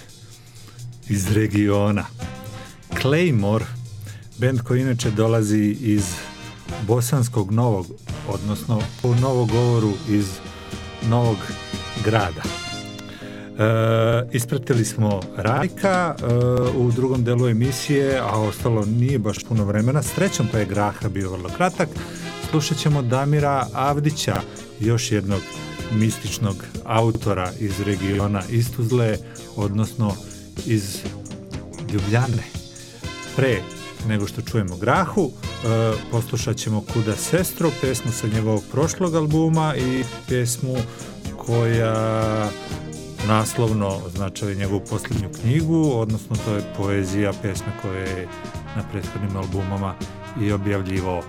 iz regiona. Claymore, bend koji inače dolazi iz bosanskog novog, odnosno po novogovoru iz novog grada. E, ispratili smo Rajka e, u drugom delu emisije, a ostalo nije baš puno vremena. Srećom pa je Graha bio vrlo kratak. Slušat ćemo Damira Avdića, još jednog mističnog autora iz regiona Istuzle, odnosno iz Ljubljane. Pre nego što čujemo Grahu, e, poslušat ćemo Kuda sestro, pesmu sa njegovog prošlog albuma i pesmu koja naslovno označava njegovu posljednju knjigu, odnosno to je poezija pesme koje je na prethodnim albumama i objavljivo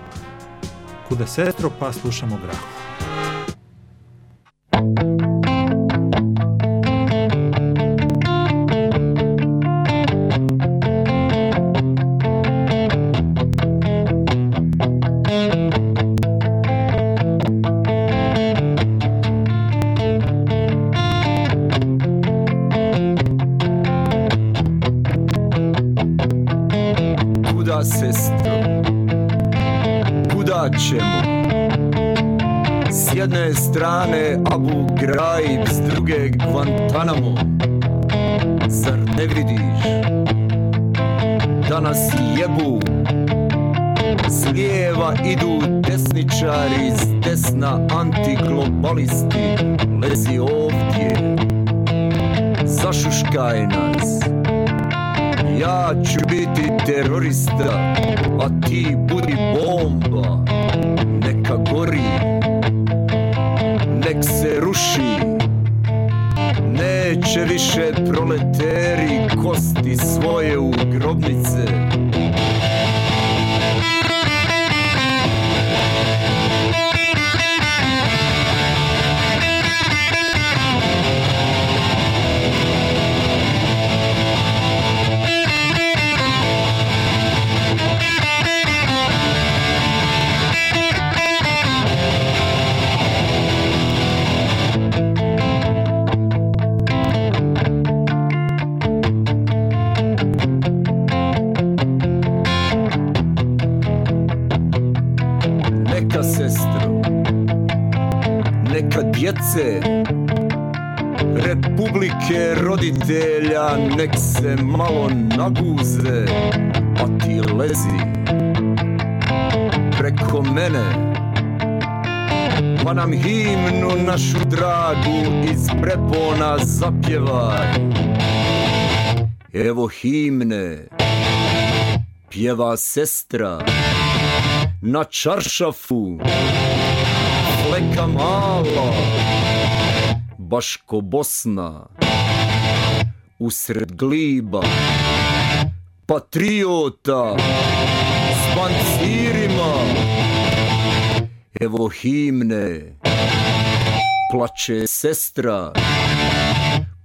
Kuda sestro, pa slušamo Grahu. Pjeva sestra. Na čaršafu. Fleka mala. Baš ko Bosna. Usred gliba. Patriota. S pancirima. Evo himne. Plače sestra.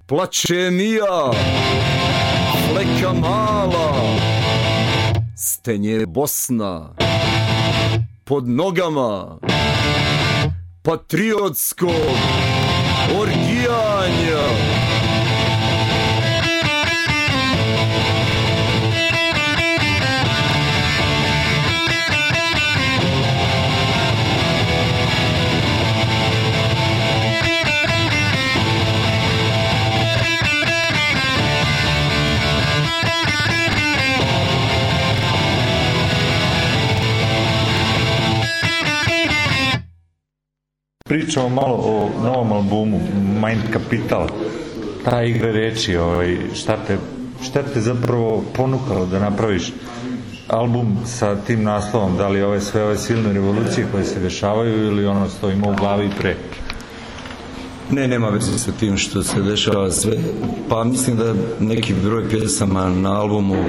Plače Mija. Fleka mala Стење Босна. Под ногама. Патриотско. Оргија. Pričamo malo o novom albumu Mind Capital. Ta igra reči, ovaj, šta, te, šta te zapravo ponukalo da napraviš album sa tim naslovom, da li ove sve ove silne revolucije koje se dešavaju ili ono što ima u glavi pre? Ne, nema veze sa tim što se dešava sve. Pa mislim da neki broj pjesama na albumu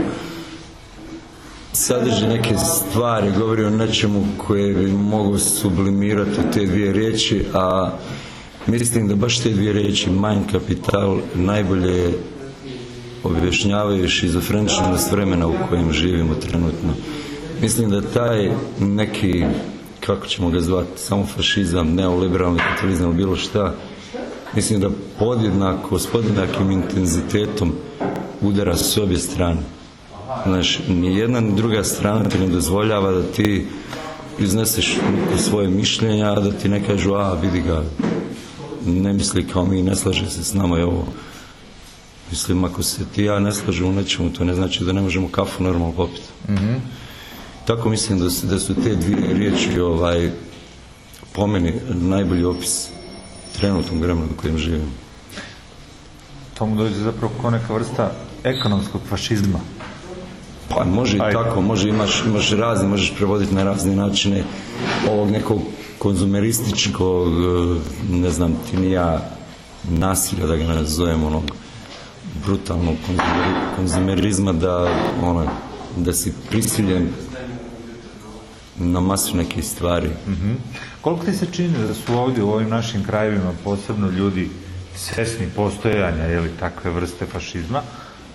sadrži neke stvari, govori o nečemu koje bi mogu sublimirati u te dvije riječi, a mislim da baš te dvije riječi, mind kapital, najbolje objašnjavaju šizofreničnost vremena u kojem živimo trenutno. Mislim da taj neki, kako ćemo ga zvati, samo fašizam, neoliberalni kapitalizam bilo šta, mislim da podjednako, s podjednakim intenzitetom udara s obje strane. Znaš, ni jedna ni druga strana ti ne dozvoljava da ti izneseš svoje mišljenja, da ti ne kažu, a vidi ga, ne misli kao mi, ne slaže se s nama je ovo. Mislim, ako se ti i ja ne slažu u nečemu, to ne znači da ne možemo kafu normalno popiti. Mhm. Tako mislim da su, da su te dvije riječi ovaj, po meni najbolji opis trenutnog vremena u kojem živimo. To mu dođe zapravo kao neka vrsta ekonomskog fašizma. Pa može i Ajde. tako, može imaš, imaš razne, možeš prevoditi na razne načine ovog nekog konzumerističkog, eh, ne znam, ti ni ja nasilja, da ga nazovem, onog brutalnog konzumeri- konzumerizma, da, ono, da si prisiljen na masu nekih stvari. Mhm. Koliko ti se čini da su ovdje u ovim našim krajevima posebno ljudi svesni postojanja ili takve vrste fašizma?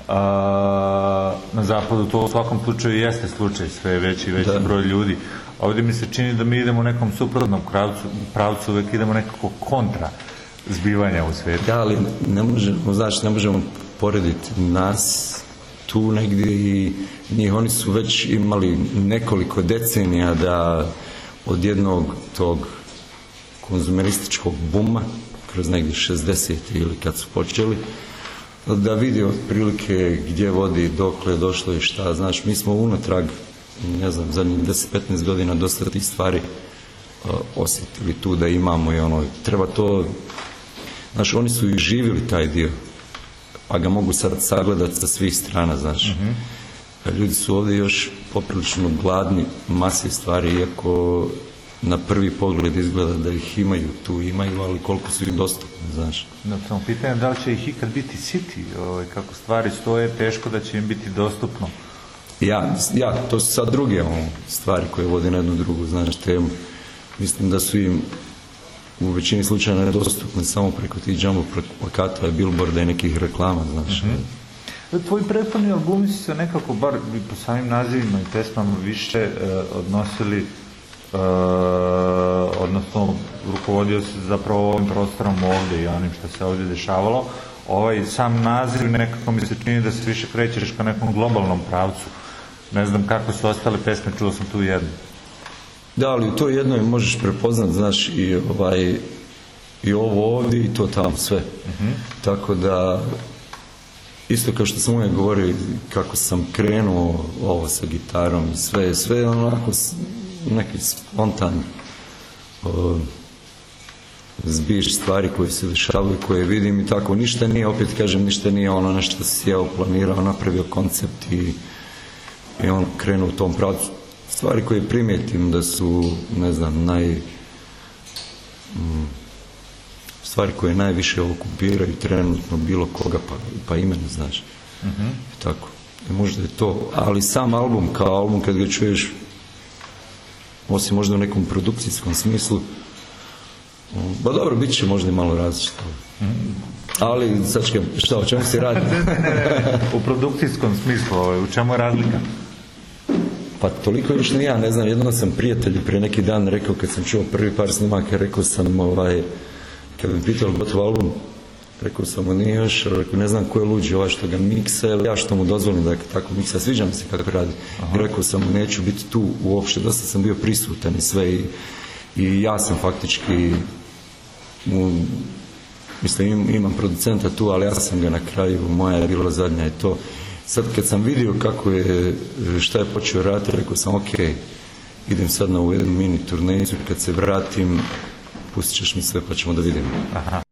A, na zapadu to u svakom slučaju jeste slučaj, sve je veći i veći Da. broj ljudi. Ovdje mi se čini da mi idemo u nekom suprotnom pravcu, pravcu uvijek idemo nekako kontra zbivanja u svijetu. Da, ali ne možemo, znači, ne možemo porediti nas tu negdje i njih, oni su već imali nekoliko decenija da od jednog tog konzumerističkog buma kroz negdje 60 ili kad su počeli da vidi otprilike gdje vodi, dokle je došlo i šta. Znači, mi smo unatrag, ne znam, zadnjih 10-15 godina dosta tih stvari uh, osjetili tu da imamo i ono, treba to Znaš, oni su i živjeli taj dio, pa ga mogu sad sagledati sa svih strana, znaš. Ljudi su ovdje još poprilično gladni mase stvari, iako na prvi pogled izgleda da ih imaju, tu imaju, ali koliko su ih dostupni, znaš. Da, samo pitanje da li će ih ikad biti siti, ovaj, kako stvari stoje, teško da će im biti dostupno. Ja, ja, to su sad druge ono, stvari koje vode na jednu drugu, znaš, temu. Mislim da su im u većini slučaja nedostupne samo preko tih jumbo plakata, billboarda i nekih reklama, znaš. E, Tvoji prethodni albumi su se nekako, bar po samim nazivima i pesmama, više e, odnosili, odnosno rukovodio se zapravo ovim prostorom ovdje i onim što se ovdje dešavalo. Ovaj sam naziv nekako mi se čini da se više krećeš ka nekom globalnom pravcu. Ne znam kako su ostale pesme, čuo sam tu jednu. Da, ali u to jednoj možeš prepoznat, znaš, i ovaj i ovo ovdje i to tamo sve. Tako da isto kao što sam uvijek govorio kako sam krenuo ovo sa gitarom sve, sve onako neki spontan o, zbiš stvari koje se dešavaju, koje vidim i tako. Ništa nije, opet kažem, ništa nije ono na što si ja planirao, napravio koncept i, i on krenuo u tom pravcu. Stvari koje primijetim da su, ne znam, naj... mm, stvari koje najviše okupiraju trenutno bilo koga, pa, pa i mene, znaš. Mhm. Tako. I možda je to, ali sam album kao album kad ga čuješ osim možda u nekom produkcijskom smislu ba dobro, bit će možda i malo različito. Ali, sad šta, o čemu se radi? U produkcijskom smislu, ovaj, u čemu je razlika? Pa toliko još ni ja, ne znam, jednom sam prijatelju prije neki dan rekao kad sam čuo prvi par snimaka, rekao sam ovaj, kad me pitao gotov album, rekao sam mu nije još, rekao ne znam ko je luđi ovaj što ga miksa ja što mu dozvolim da tako miksa, sviđa mi se kako radi. I rekao sam mu neću biti tu uopšte, dosta sam bio prisutan i sve i, i ja sam faktički mu, mislim im- imam producenta tu, ali ja sam ga na kraju, moja je bila zadnja i to. Sad kad sam vidio kako je, šta je počeo raditi, rekao sam ok, idem sad na ovu jednu mini turneju, kad se vratim, pustit ćeš mi sve pa ćemo da vidimo. Aha.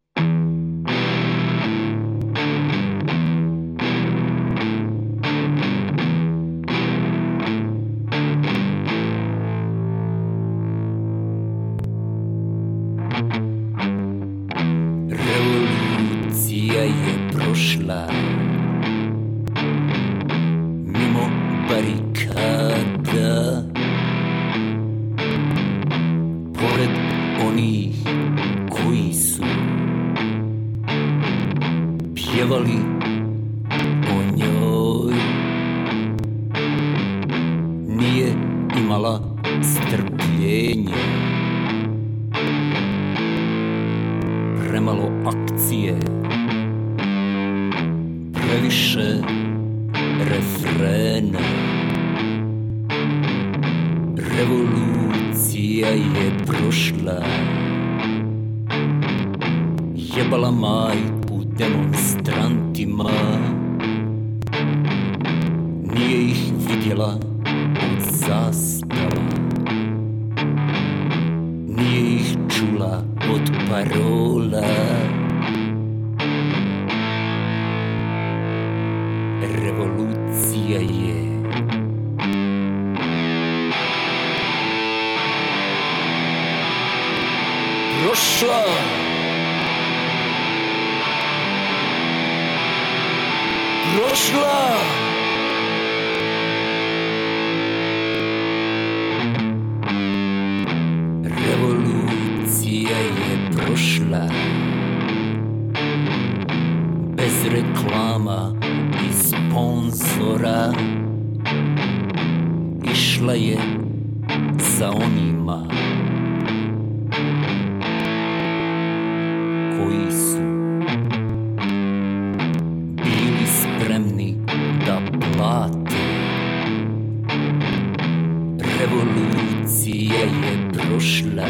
Evolucija je prošla,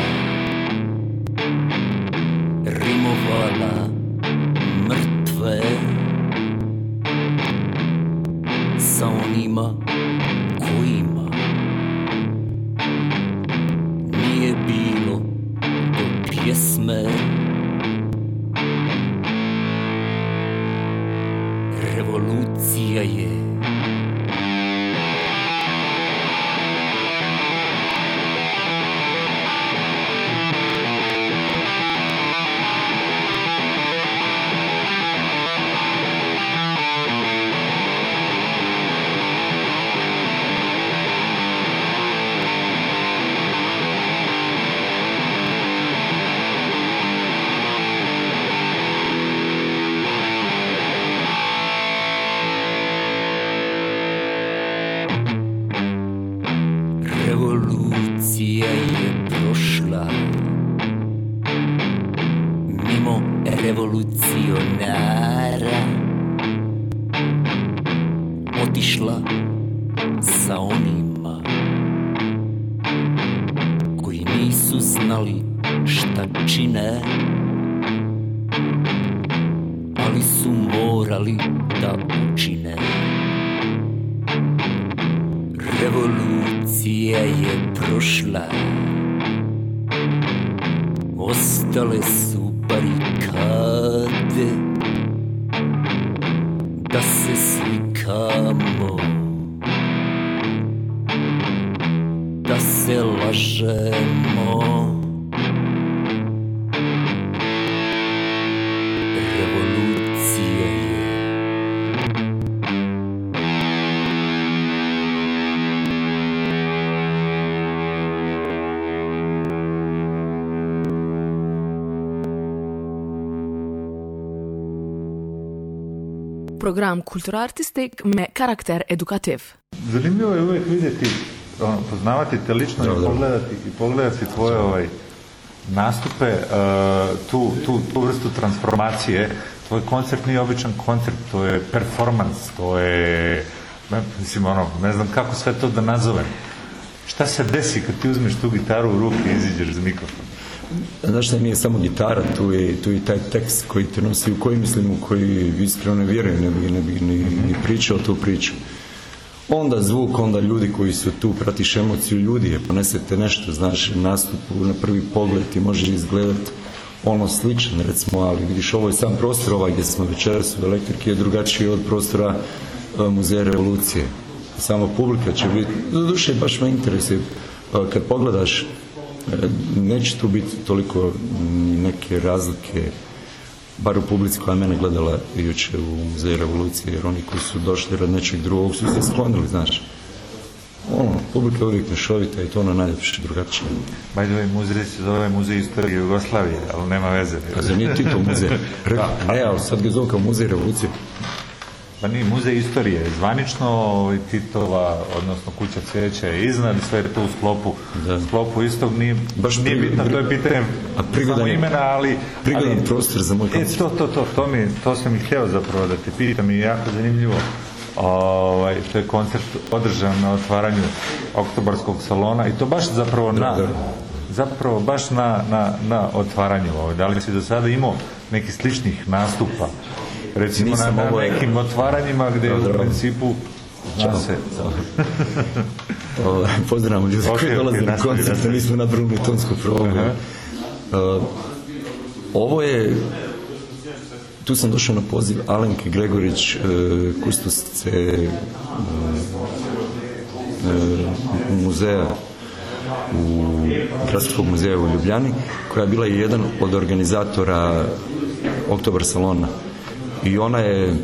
rimovala mrtve, samo nima. Program Kulturartistik me karakter edukativ. Zanimljivo je uvijek vidjeti, ono, poznavati te lično i pogledati, i pogledati tvoje ovaj, nastupe, e, tu, tu, tu vrstu transformacije. Tvoj koncert nije običan koncert, to je performans, to je, ne, mislim, ono, ne znam kako sve to da nazovem. Šta se desi kad ti uzmeš tu gitaru u ruke i iziđeš za mikrofon? Znaš šta nije samo gitara, tu je, tu je taj tekst koji te nosi, u koji mislim, u koji iskreno ne vjerujem, ne bi, ne bi ni, ni pričao tu priču. Onda zvuk, onda ljudi koji su tu, pratiš emociju ljudi, je ponesete nešto, znaš, nastup na prvi pogled ti može izgledat ono sličan, recimo, ali vidiš, ovo je sam prostor ovaj gdje smo večeras u elektriki je drugačiji od prostora e, muzeja revolucije. Sama publika će biti, do duše baš me interesuje, e, kad pogledaš neće tu biti toliko neke razlike bar u publici koja mene gledala juče u muzeju revolucije jer oni koji su došli rad nečeg drugog su se sklonili, znaš ono, publika je uvijek mešovita i to ono najljepše drugačije. By the way, muzej se zove Muzej istorije Jugoslavije, ali nema veze. A za nije ti to muzej? ne, ali sad ga zove kao muzej revolucije. Pa nije, muzej istorije je zvanično, ovaj, Titova, odnosno kuća cvijeća je iznad, sve je to u sklopu, Da. sklopu istog, nije, Baš nije bitno, to je pitanje A prigodan imena, ali... prigodan ali- prostor za moj E, koncert. to, to, to, to, mi, to sam i htio zapravo da te pitam i jako zanimljivo. Ovaj, to je koncert održan na otvaranju oktobarskog salona i to baš zapravo na, zapravo baš na, na, na otvaranju. Ovaj. Da li si do sada imao nekih sličnih nastupa? Recimo Nisam, na, na nekim otvaranjima gdje u Dobro. principu zna se. Pozdravamo ljudi Ok, koji dolaze na koncert, mi smo nabrunuli tonsku probu. Uh, ovo je tu sam došao na poziv Alenke Gregorić, uh, kustosce uh, uh, muzeja u Gradskog muzeja u Ljubljani, koja je bila jedan od organizatora Oktobar salona. I ona je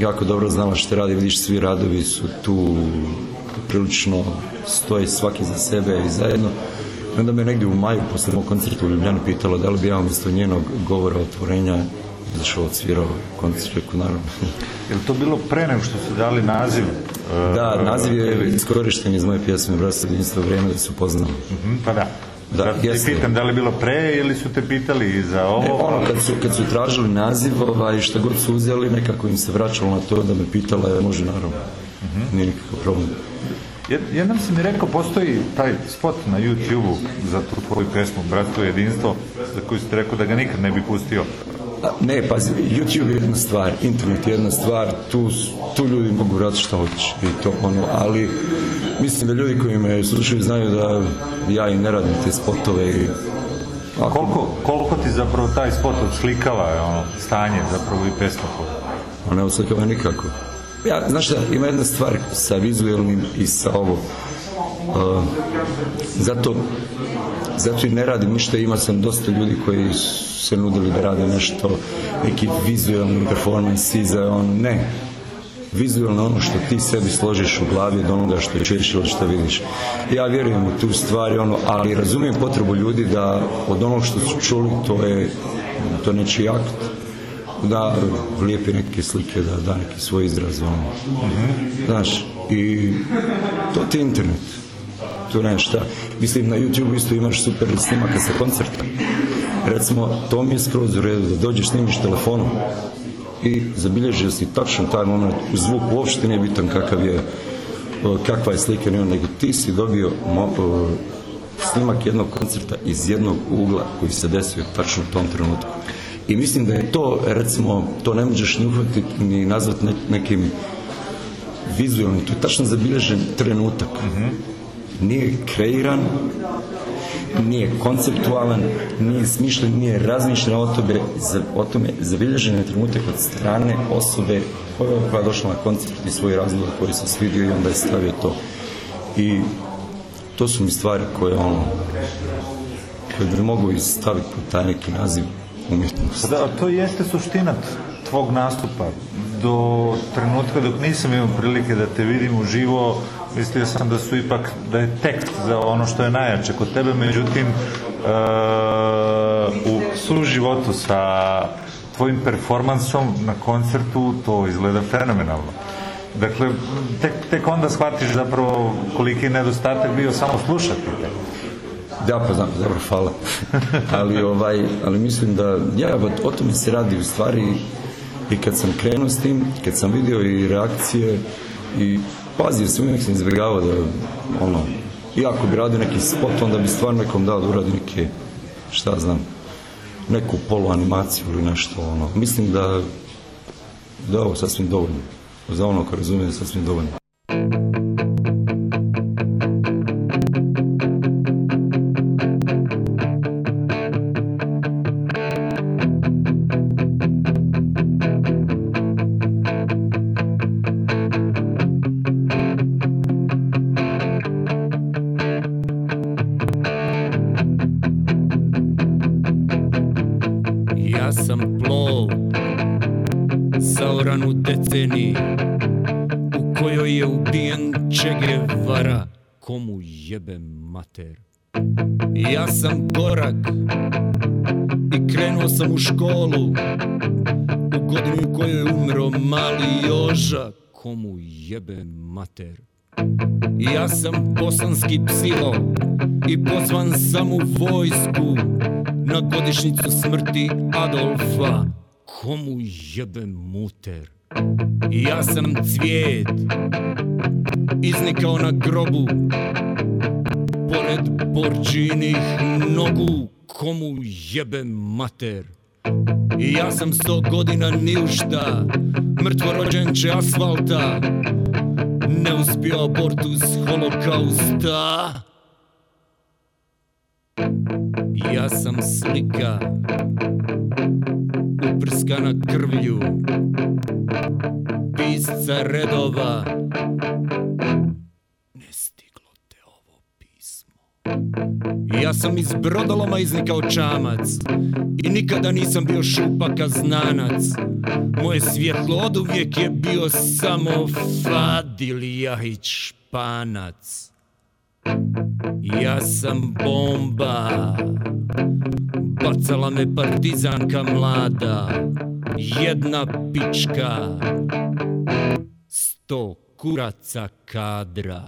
jako dobro znala što radi, vidiš svi radovi su tu prilično stoje svaki za sebe i zajedno. I onda me negdje u maju posle mog koncerta u Ljubljani pitala da li bi ja umjesto njenog govora otvorenja izašao odsvirao koncert, rekao naravno. Je li to bilo pre nego što su dali naziv? e, Da, naziv je iskorišten iz moje pjesme Bratstvo jedinstvo vrijeme da se upoznamo. Mhm, Pa da. Da, Zato jeste. pitam da li je bilo pre ili su te pitali za ovo? E, ono, kad su, kad su tražili naziv, ovaj, šta god su uzeli, nekako im se vraćalo na to da me pitala, je, može naravno. Nije nikakav problem. Jed- Jednom si mi rekao, postoji taj spot na YouTube-u za tu tvoju pesmu Bratstvo i jedinstvo, za koju si rekao da ga nikad ne bi pustio. Ne, pazi, YouTube je jedna stvar, internet je jedna stvar, tu, tu ljudi mogu raditi šta hoće i to ono, ali mislim da ljudi koji me slušaju znaju da ja im ne radim te spotove i Koliko, koliko ti zapravo taj spot odslikava ono, stanje zapravo i pesma tvoja? a ne oslikava nikako. Ja, znaš šta, ima jedna stvar sa vizualnim i sa ovo. Uh, zato, zato i ne radim ništa, ima sam dosta ljudi koji su se nudili da rade nešto, neki vizualni performans za on, ne. Vizualno ono što ti sebi složiš u glavi od onoga što čuješ ili što vidiš. Ja vjerujem u tu stvari, ono, ali razumijem potrebu ljudi da od onog što su čuli to je to nečiji akt da lijepi neke slike, da da neki svoj izraz ono. Znaš, i to ti je internet. Tu nema šta. Mislim, na YouTube isto imaš super snimaka sa koncerta. Recimo, to mi je skroz u redu, da dođeš, snimiš telefonom i zabilježio si tačno taj moment, zvuk uopšte nije bitan kakav je kakva je slika, nego ti si dobio snimak jednog koncerta iz jednog ugla koji se desio tačno u tom trenutku. I mislim da je to, recimo, to ne možeš ni uhvatiti ni nazvati ne- nekim vizualnim, to je tačno zabilježen trenutak. Nije kreiran, nije konceptualan, nije smišljen, nije razmišljen o tome, o tome zabilježen je trenutak od strane osobe koja, je došla na koncert i svoj razlog koji se svidio i onda je stavio to. I to su mi stvari koje ono koje bi mogu staviti pod taj neki naziv umjetnost. Da, to jeste suština tvog nastupa. Do trenutka dok nisam imao prilike da te vidim uživo, mislio sam da su ipak, da je tekst za ono što je najjače kod tebe, međutim, e, u suživotu sa tvojim performansom na koncertu to izgleda fenomenalno. Dakle, tek, tek onda shvatiš zapravo koliki je nedostatak bio samo slušati te. Da, pa znam, dobro, hvala. ali, ovaj, ali mislim da, ja, o tome se radi u stvari i kad sam krenuo s tim, kad sam vidio i reakcije i pazio sam, uvijek sam izbjegavao da, ono, i ako bi radio neki spot, onda bi stvarno nekom dao da uradi neke, šta znam, neku poluanimaciju ili nešto, ono. Mislim da, da je ovo sasvim dovoljno. Za ono ko razumije, sasvim dovoljno. U deceniji U kojoj je ubijen Che Guevara. Komu jebe mater? Ja sam korak I krenuo sam u školu U godinu u kojoj je umro mali Joža. Komu jebe mater? Ja sam bosanski psiho I pozvan sam u vojsku Na godišnicu smrti Adolfa Komu jebe muter Ja sam cvijet Iznikao na grobu Pored borđinih nogu Komu jebe mater ja sam sto godina niušta Mrtvorođenče asfalta Ne uspio abortus holokausta Ja sam slika Uprskana krvlju. Pisca redova. Ne stiglo te ovo pismo. Ja sam iz brodoloma iznikao čamac I nikada nisam bio šupaka znanac. Moje svjetlo od uvijek je bio samo Fadil Jahić španac Ja sam bomba. Bacala me partizanka mlada Jedna pička. Sto kuraca kadra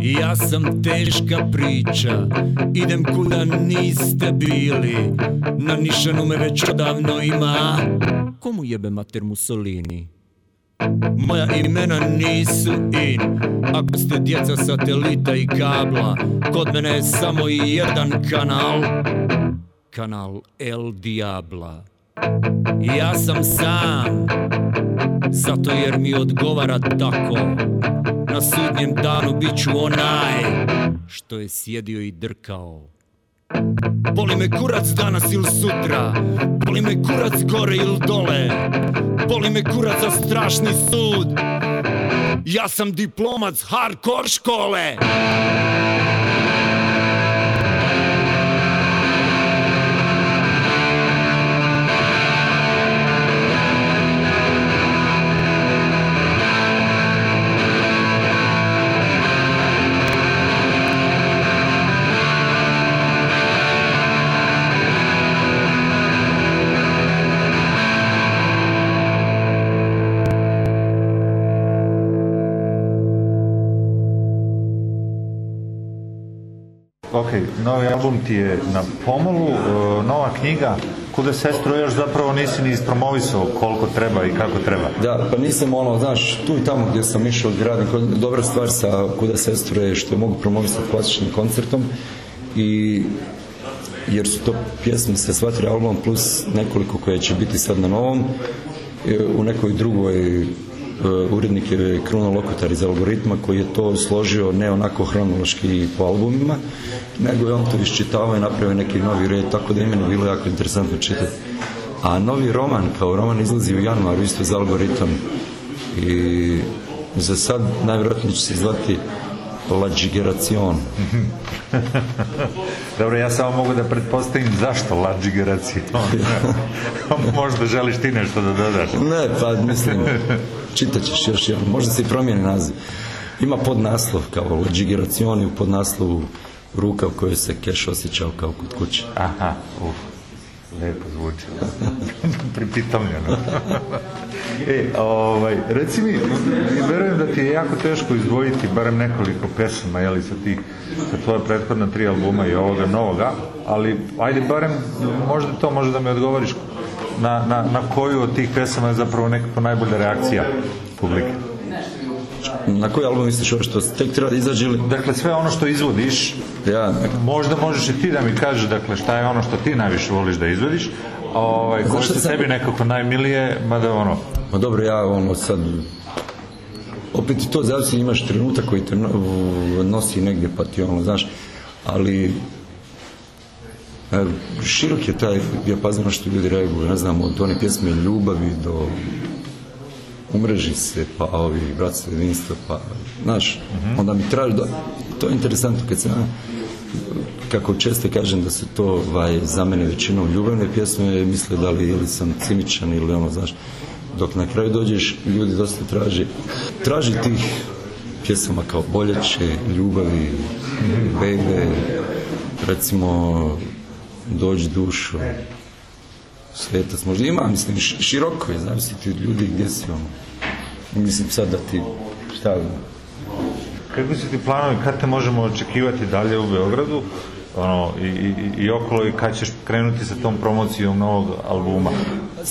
Ja sam teška priča Idem kuda niste bili. Na nišanu me već odavno ima. Komu jebe mater Mussolini? Moja imena nisu in. Ako ste djeca satelita i kabla Kod mene je samo jedan kanal. Kanal El Diabla. Ja sam sam Zato jer mi odgovara tako Na sudnjem danu bit ću onaj Što je sjedio i drkao. Boli me kurac danas ili sutra Boli me kurac gore ili dole Boli me kurac za strašni sud. Ja sam diplomac hardcore škole novi album ti je na pomolu, e, nova knjiga, kuda sestru još zapravo nisi ni ispromovisao koliko treba i kako treba. Da, pa nisam ono, znaš, tu i tamo gdje sam išao gradim, dobra stvar sa Kuda sestre je što je mogu promovisati klasičnim koncertom i jer su to pjesme sa sva tri albuma plus nekoliko koje će biti sad na novom e, u nekoj drugoj urednik je Kruno Lokotar iz Algoritma koji je to složio ne onako hronološki po albumima nego je on to iščitavao i napravio neki novi red tako da je meni bilo jako interesantno čitati a novi roman kao roman izlazi u januaru isto za Algoritam i za sad najvjerojatnije će se zvati La Gigeracion Dobro, ja samo mogu da pretpostavim zašto La Gigeracion. Možda želiš ti nešto da dodaš. Ne, pa mislim, čitat ćeš još jedan, možda se i promijeni naziv. Ima podnaslov kao Legigeracion i u podnaslovu ruka u kojoj se keš osjećao kao kod kuće. Aha, uf, lepo zvuči. Pripitomljeno. e, ovaj, reci mi, verujem da ti je jako teško izdvojiti barem nekoliko pesama, jeli, sa tih, sa tvoje prethodna tri albuma i ovoga novoga, ali ajde barem, možda to može da mi odgovoriš na, na, na koju od tih pesama je zapravo nekako najbolja reakcija publike. Na koji album misliš ovo što tek treba da izađe ili? Dakle, sve ono što izvodiš, ja. možda možeš i ti da mi kažeš, dakle, šta je ono što ti najviše voliš da izvodiš, ovaj, koje se sam- tebi nekako najmilije, mada ono, Ma dobro, ja ono sad opet i to zavisi imaš trenutak koji te no- nosi negdje pa ti ono, znaš, ali širok je taj dijapazon što ljudi reaguju, ne znam, od one pjesme ljubavi do umreži se, pa ovi bratstvo jedinstvo, pa, znaš, onda mi traži, da, to je interesantno kad se ja, kako često kažem da su to ovaj, za mene većinom ljubavne pjesme, misle da li ili sam ciničan ili ono, znaš, dok na kraju dođeš, ljudi dosta traže, traži tih pjesama kao boljeće, ljubavi, bebe, recimo, dođi dušo, svetac, možda ima, mislim, široko je, zavisi ti od ljudi gdje si, ono. Mislim sad da ti, šta, Kako su ti planovi, kad te možemo očekivati dalje u Beogradu ono, i, i, i okolo i kad ćeš krenuti sa tom promocijom novog albuma?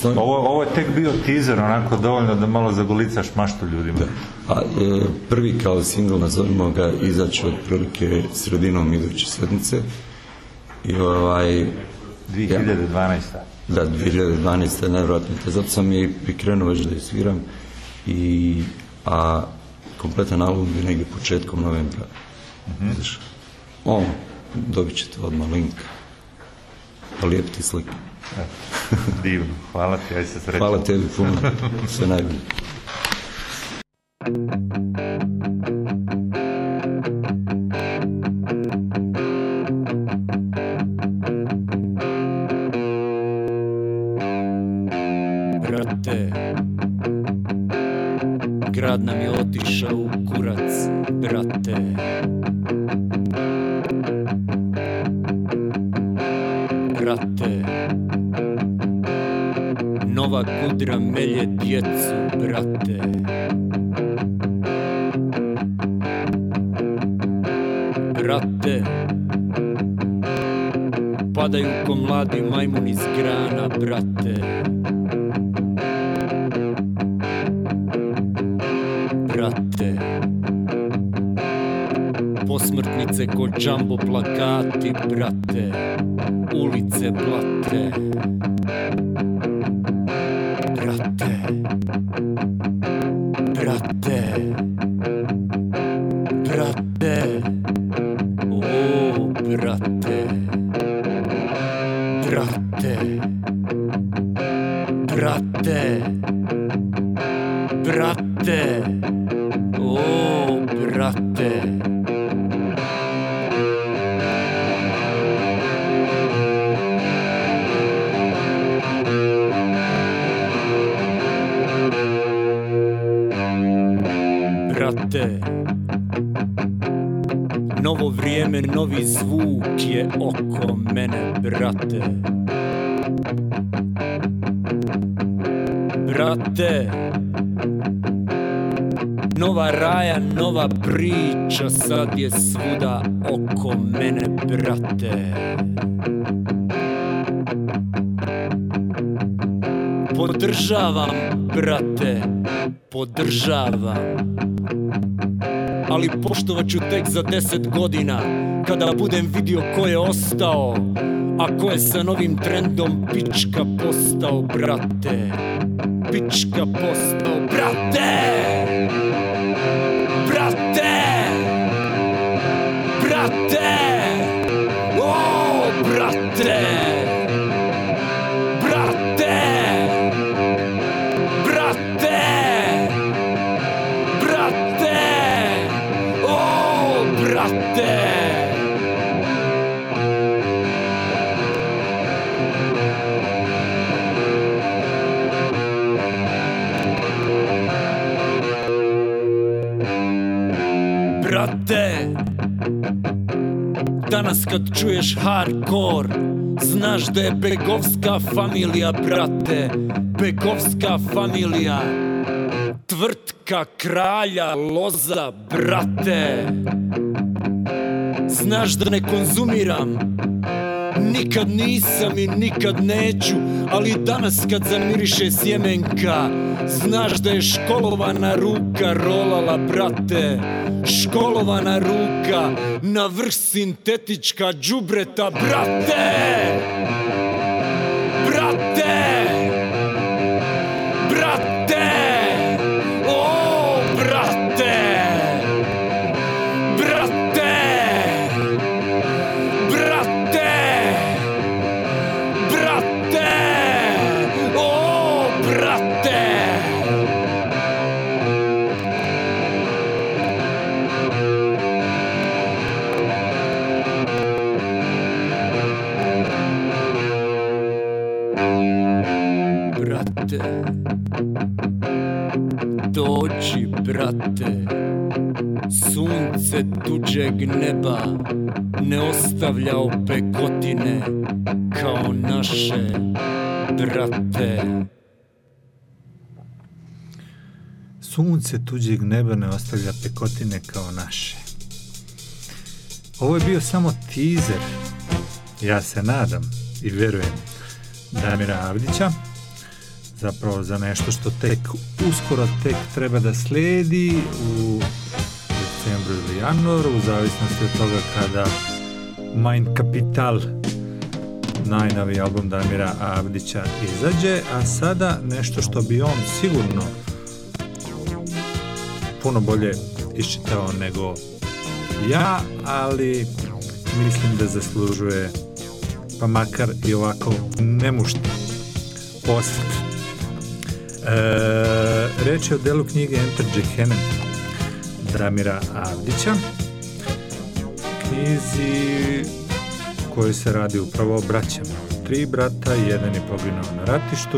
Ovo, ovo je tek bio teaser, onako dovoljno da malo zagolicaš maštu ljudima. A e, prvi kao singl, nazovimo ga, izaći otprilike sredinom iduće sedmice. I ovaj... 2012. Da, 2012. najvjerojatnije. Zato sam i i krenuo već da je sviram. I, a kompletan album bi negdje početkom novembra. Mhm. izašao. On, dobit ćete odmah link. Lijepiti slike. Divno, hvala ti, aj se srećemo. Hvala tebi puno, sve najbolje. Grad nam je otišao u kurac, brate. Brate, nova kudra melje djecu, brate. Brate, padaju ko mladi majmuni iz grana, brate Džambo plakati, brate Ulice blate Novo vrijeme, novi zvuk je oko mene, brate Brate Nova raja, nova priča, sad je svuda oko mene, brate. Podržavam, brate, podržavam. Ali poštovat ću tek za deset godina, kada budem vidio ko je ostao, a ko je sa novim trendom pička postao, brate. Pička postao, Kad čuješ hardcore Znaš da je Begovska familija, brate. Begovska familija Tvrtka kralja Loza, brate. Znaš da ne konzumiram Nikad nisam i nikad neću Ali danas kad zamiriše sjemenka Znaš da je školovana ruka rolala, brate Školovana ruka Na vrh sintetička džubreta, brate Sunce tuđeg neba ne ostavlja pekotine kao naše. Ovo je bio samo teaser, ja se nadam i verujem, Damira Avdića, zapravo za nešto što tek uskoro tek treba da sledi u decembru ili januaru, u zavisnosti od toga kada Mind Capital najnovi album Damira Avdića izađe, a sada nešto što bi on sigurno puno bolje iščitao nego ja, ali mislim da zaslužuje pa makar i ovako nemušti osvrt. E, reč je o delu knjige Enter Gehennem Dramira Avdića knjizi koji se radi upravo o braćama. Tri brata, jedan je poginuo na ratištu,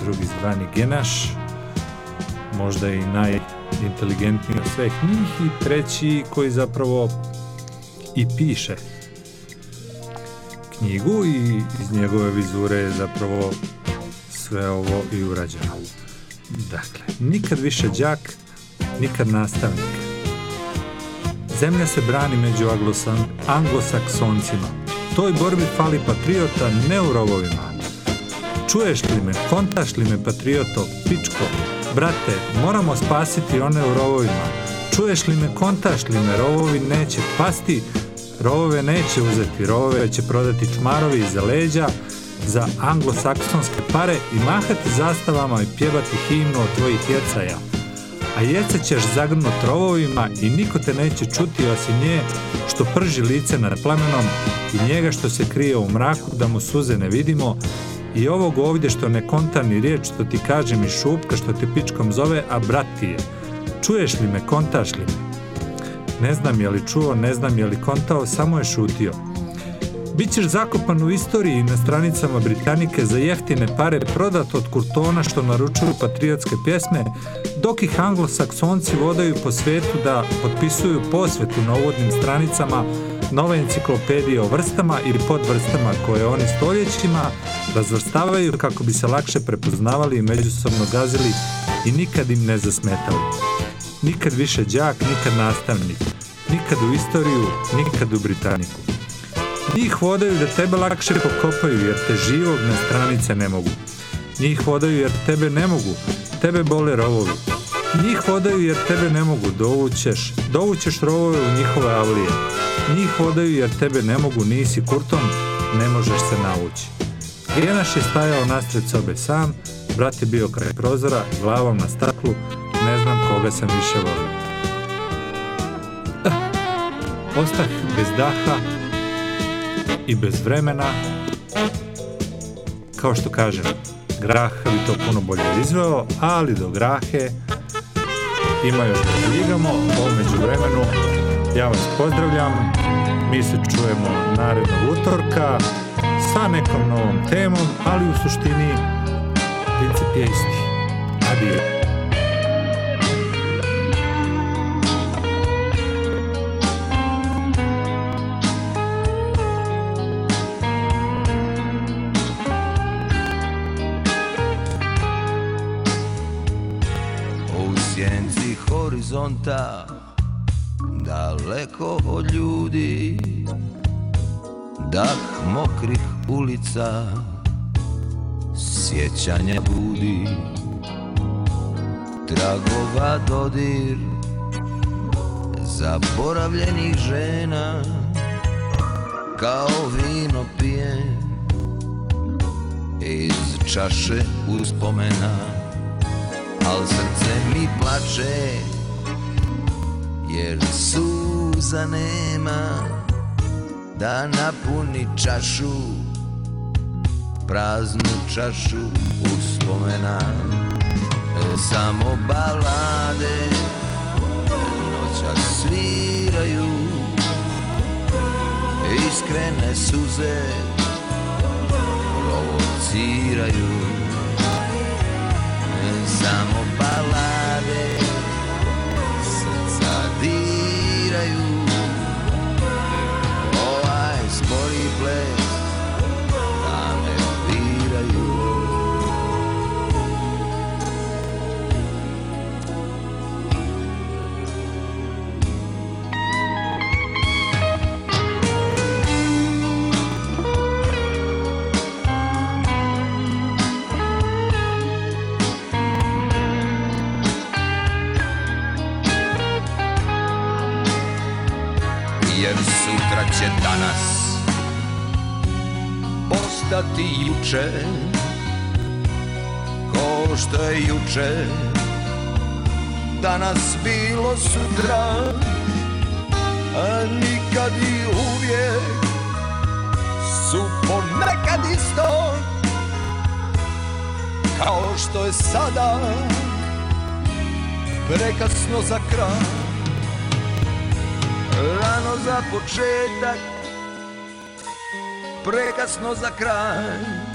drugi zvani Genaš, možda i najinteligentniji od svih njih i treći koji zapravo i piše knjigu i iz njegove vizure je zapravo sve ovo i urađeno. Dakle, nikad više đak, nikad nastavnik. Zemlja se brani među anglosaksoncima. Toj borbi fali patriota ne u rovovima. Čuješ li me, kontaš li me patrioto, pičko, brate, moramo spasiti one u rovovima. Čuješ li me, kontaš li me, rovovi neće pasti, rovove neće uzeti, rovove će prodati čmarovi iza leđa, za anglosaksonske pare i mahati zastavama i pjevati himnu od tvojih jecaja. A jeca ćeš zagrnut rovovima i niko te neće čuti osim nje što prži lice nad plamenom i njega što se krije u mraku da mu suze ne vidimo i ovog ovdje što ne konta ni riječ što ti kaže mi šupka što te pičkom zove, a brat ti je. Čuješ li me, kontaš li me? Ne znam je li čuo, ne znam je li kontao, samo je šutio. Bićeš zakopan u istoriji na stranicama Britanike za jeftine pare prodat od kurtona što naručuju patriotske pjesme, dok ih anglosaksonci vodaju po svetu da potpisuju posvetu na uvodnim stranicama nove enciklopedije o vrstama ili podvrstama koje oni stoljećima razvrstavaju kako bi se lakše prepoznavali i međusobno gazili i nikad im ne zasmetali. Nikad više đak, nikad nastavnik. Nikad u istoriju, nikad u Britaniku. Njih hodaju da tebe lakše pokopaju jer te živog na stranice ne mogu. Njih hodaju jer tebe ne mogu, tebe bole rovovi. Njih hodaju jer tebe ne mogu, dovućeš, dovućeš rovove u njihove avlije. Njih hodaju jer tebe ne mogu, nisi kurtom, ne možeš se navući. Genaš je stajao nasred sobe sam, brat je bio kraj prozora, glavom na staklu, ne znam koga sam više volio. Eh, ostah bez daha i bez vremena, kao što kažem, Grah bi to puno bolje izveo, ali do Grahe ima još da stigamo, ovo među vremenu. Ja vas pozdravljam, mi se čujemo narednog utorka sa nekom novom temom, ali u suštini princip je isti. Adio. Dah mokrih ulica. Sjećanja budi Tragova dodir Zaboravljenih žena. Kao vino pijen Iz čaše uspomena Al srce mi plače Jer suza nema Da napuni čašu Praznu čašu uspomena E, Samo balade Noća sviraju. Iskrene suze Provociraju. Samo balade spori ples da me diraju jer sutra će danas ostati juče Ko što je juče. Danas bilo sutra A nikad i uvijek Su ponekad isto. Kao što je sada Prekasno za kraj. Rano za početak Prekasno za kraj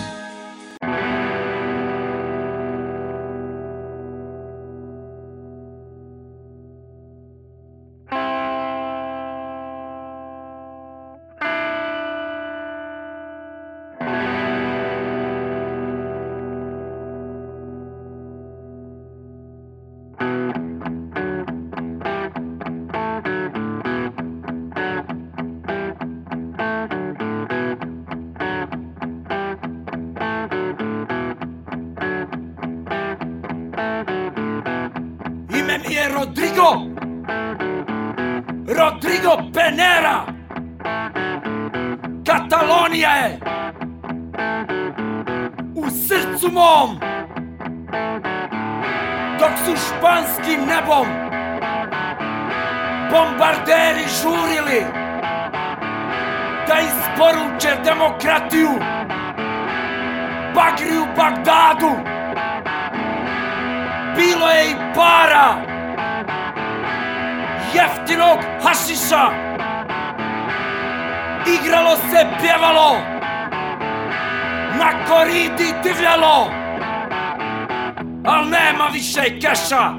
keša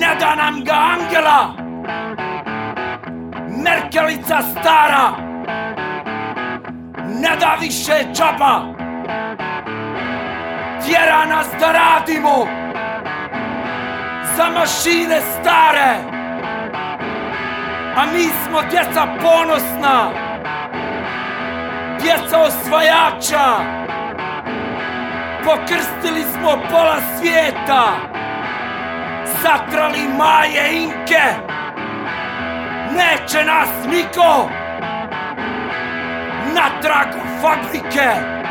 ne da nam ga Angela! Merkelica stara! Ne da više džaba! Tjera nas da radimo za mašine stare! A mi smo djeca ponosna djeca osvajača pokrstili smo pola svijeta. Satrali maje inke. Neće nas niko. Natrag u fabrike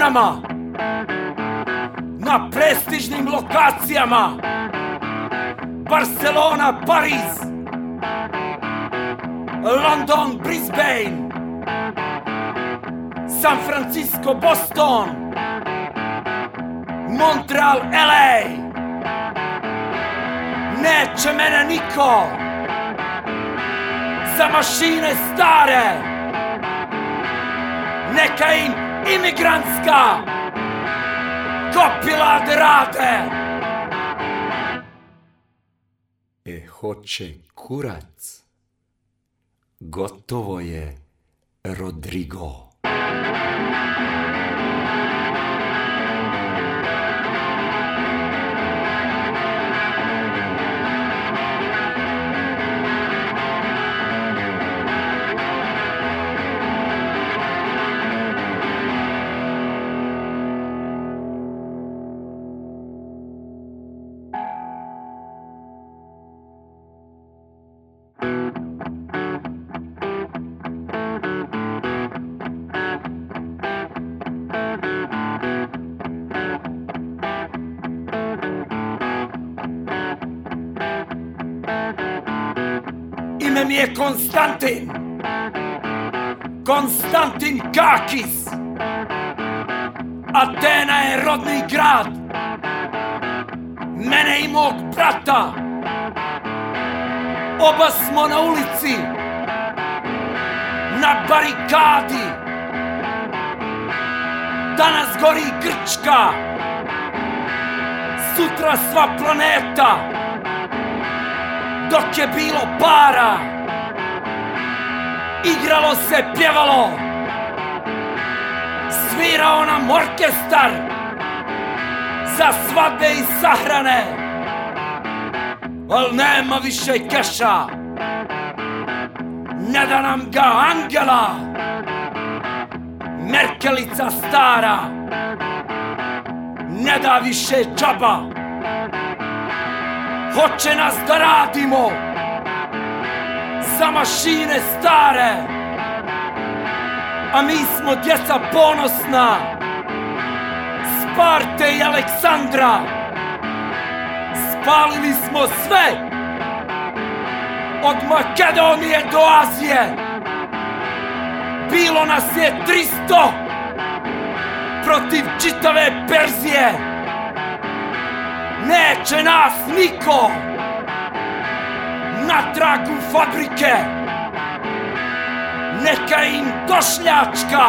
godinama na prestižnim lokacijama. Barcelona, Pariz. London, Brisbane. San Francisco, Boston. Montreal, LA Neće mene niko. Za mašine stare. Neka im imigrantska Kopila da rade E, hoće kurac. Gotovo je, Rodrigo. Kakis. Atena je rodni grad. Mene i mog brata. Oba smo na ulici, na barikadi. Danas gori Grčka, sutra sva planeta. Dok je bilo para, igralo se, pjevalo, svirao nam orkestar za svadbe i sahrane. Al nema više keša, ne da nam ga Angela, Merkelica stara, ne da više džaba. Hoće nas da radimo za mašine stare, a mi smo djeca ponosna, Sparte i Aleksandra. Spalili smo sve, od Makedonije do Azije. Bilo nas je 300 protiv čitave Perzije. Neće nas niko na tragu fabrike. Neka im došljačka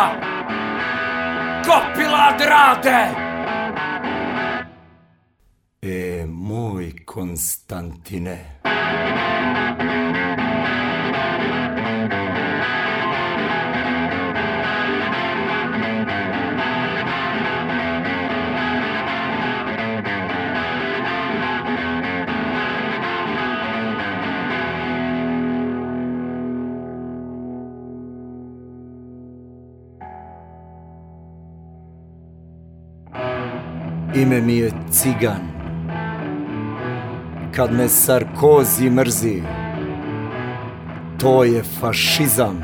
kopilad rade. E, moj Konstantine. Ime mi je Cigan. Kad me Sarkozi mrzi, to je fašizam.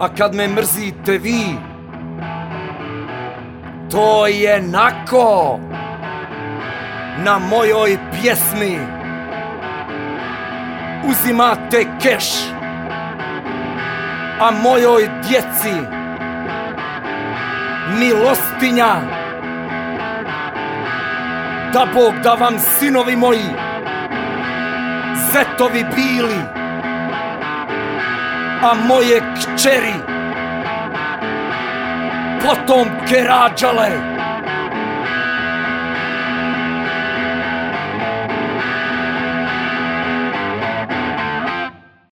A kad me mrzite vi, to je nako na mojoj pjesmi. Uzimate keš, a mojoj djeci milostinja. Da Bog da vam sinovi moji. Zetovi bili, a moje kćeri potomke rađale.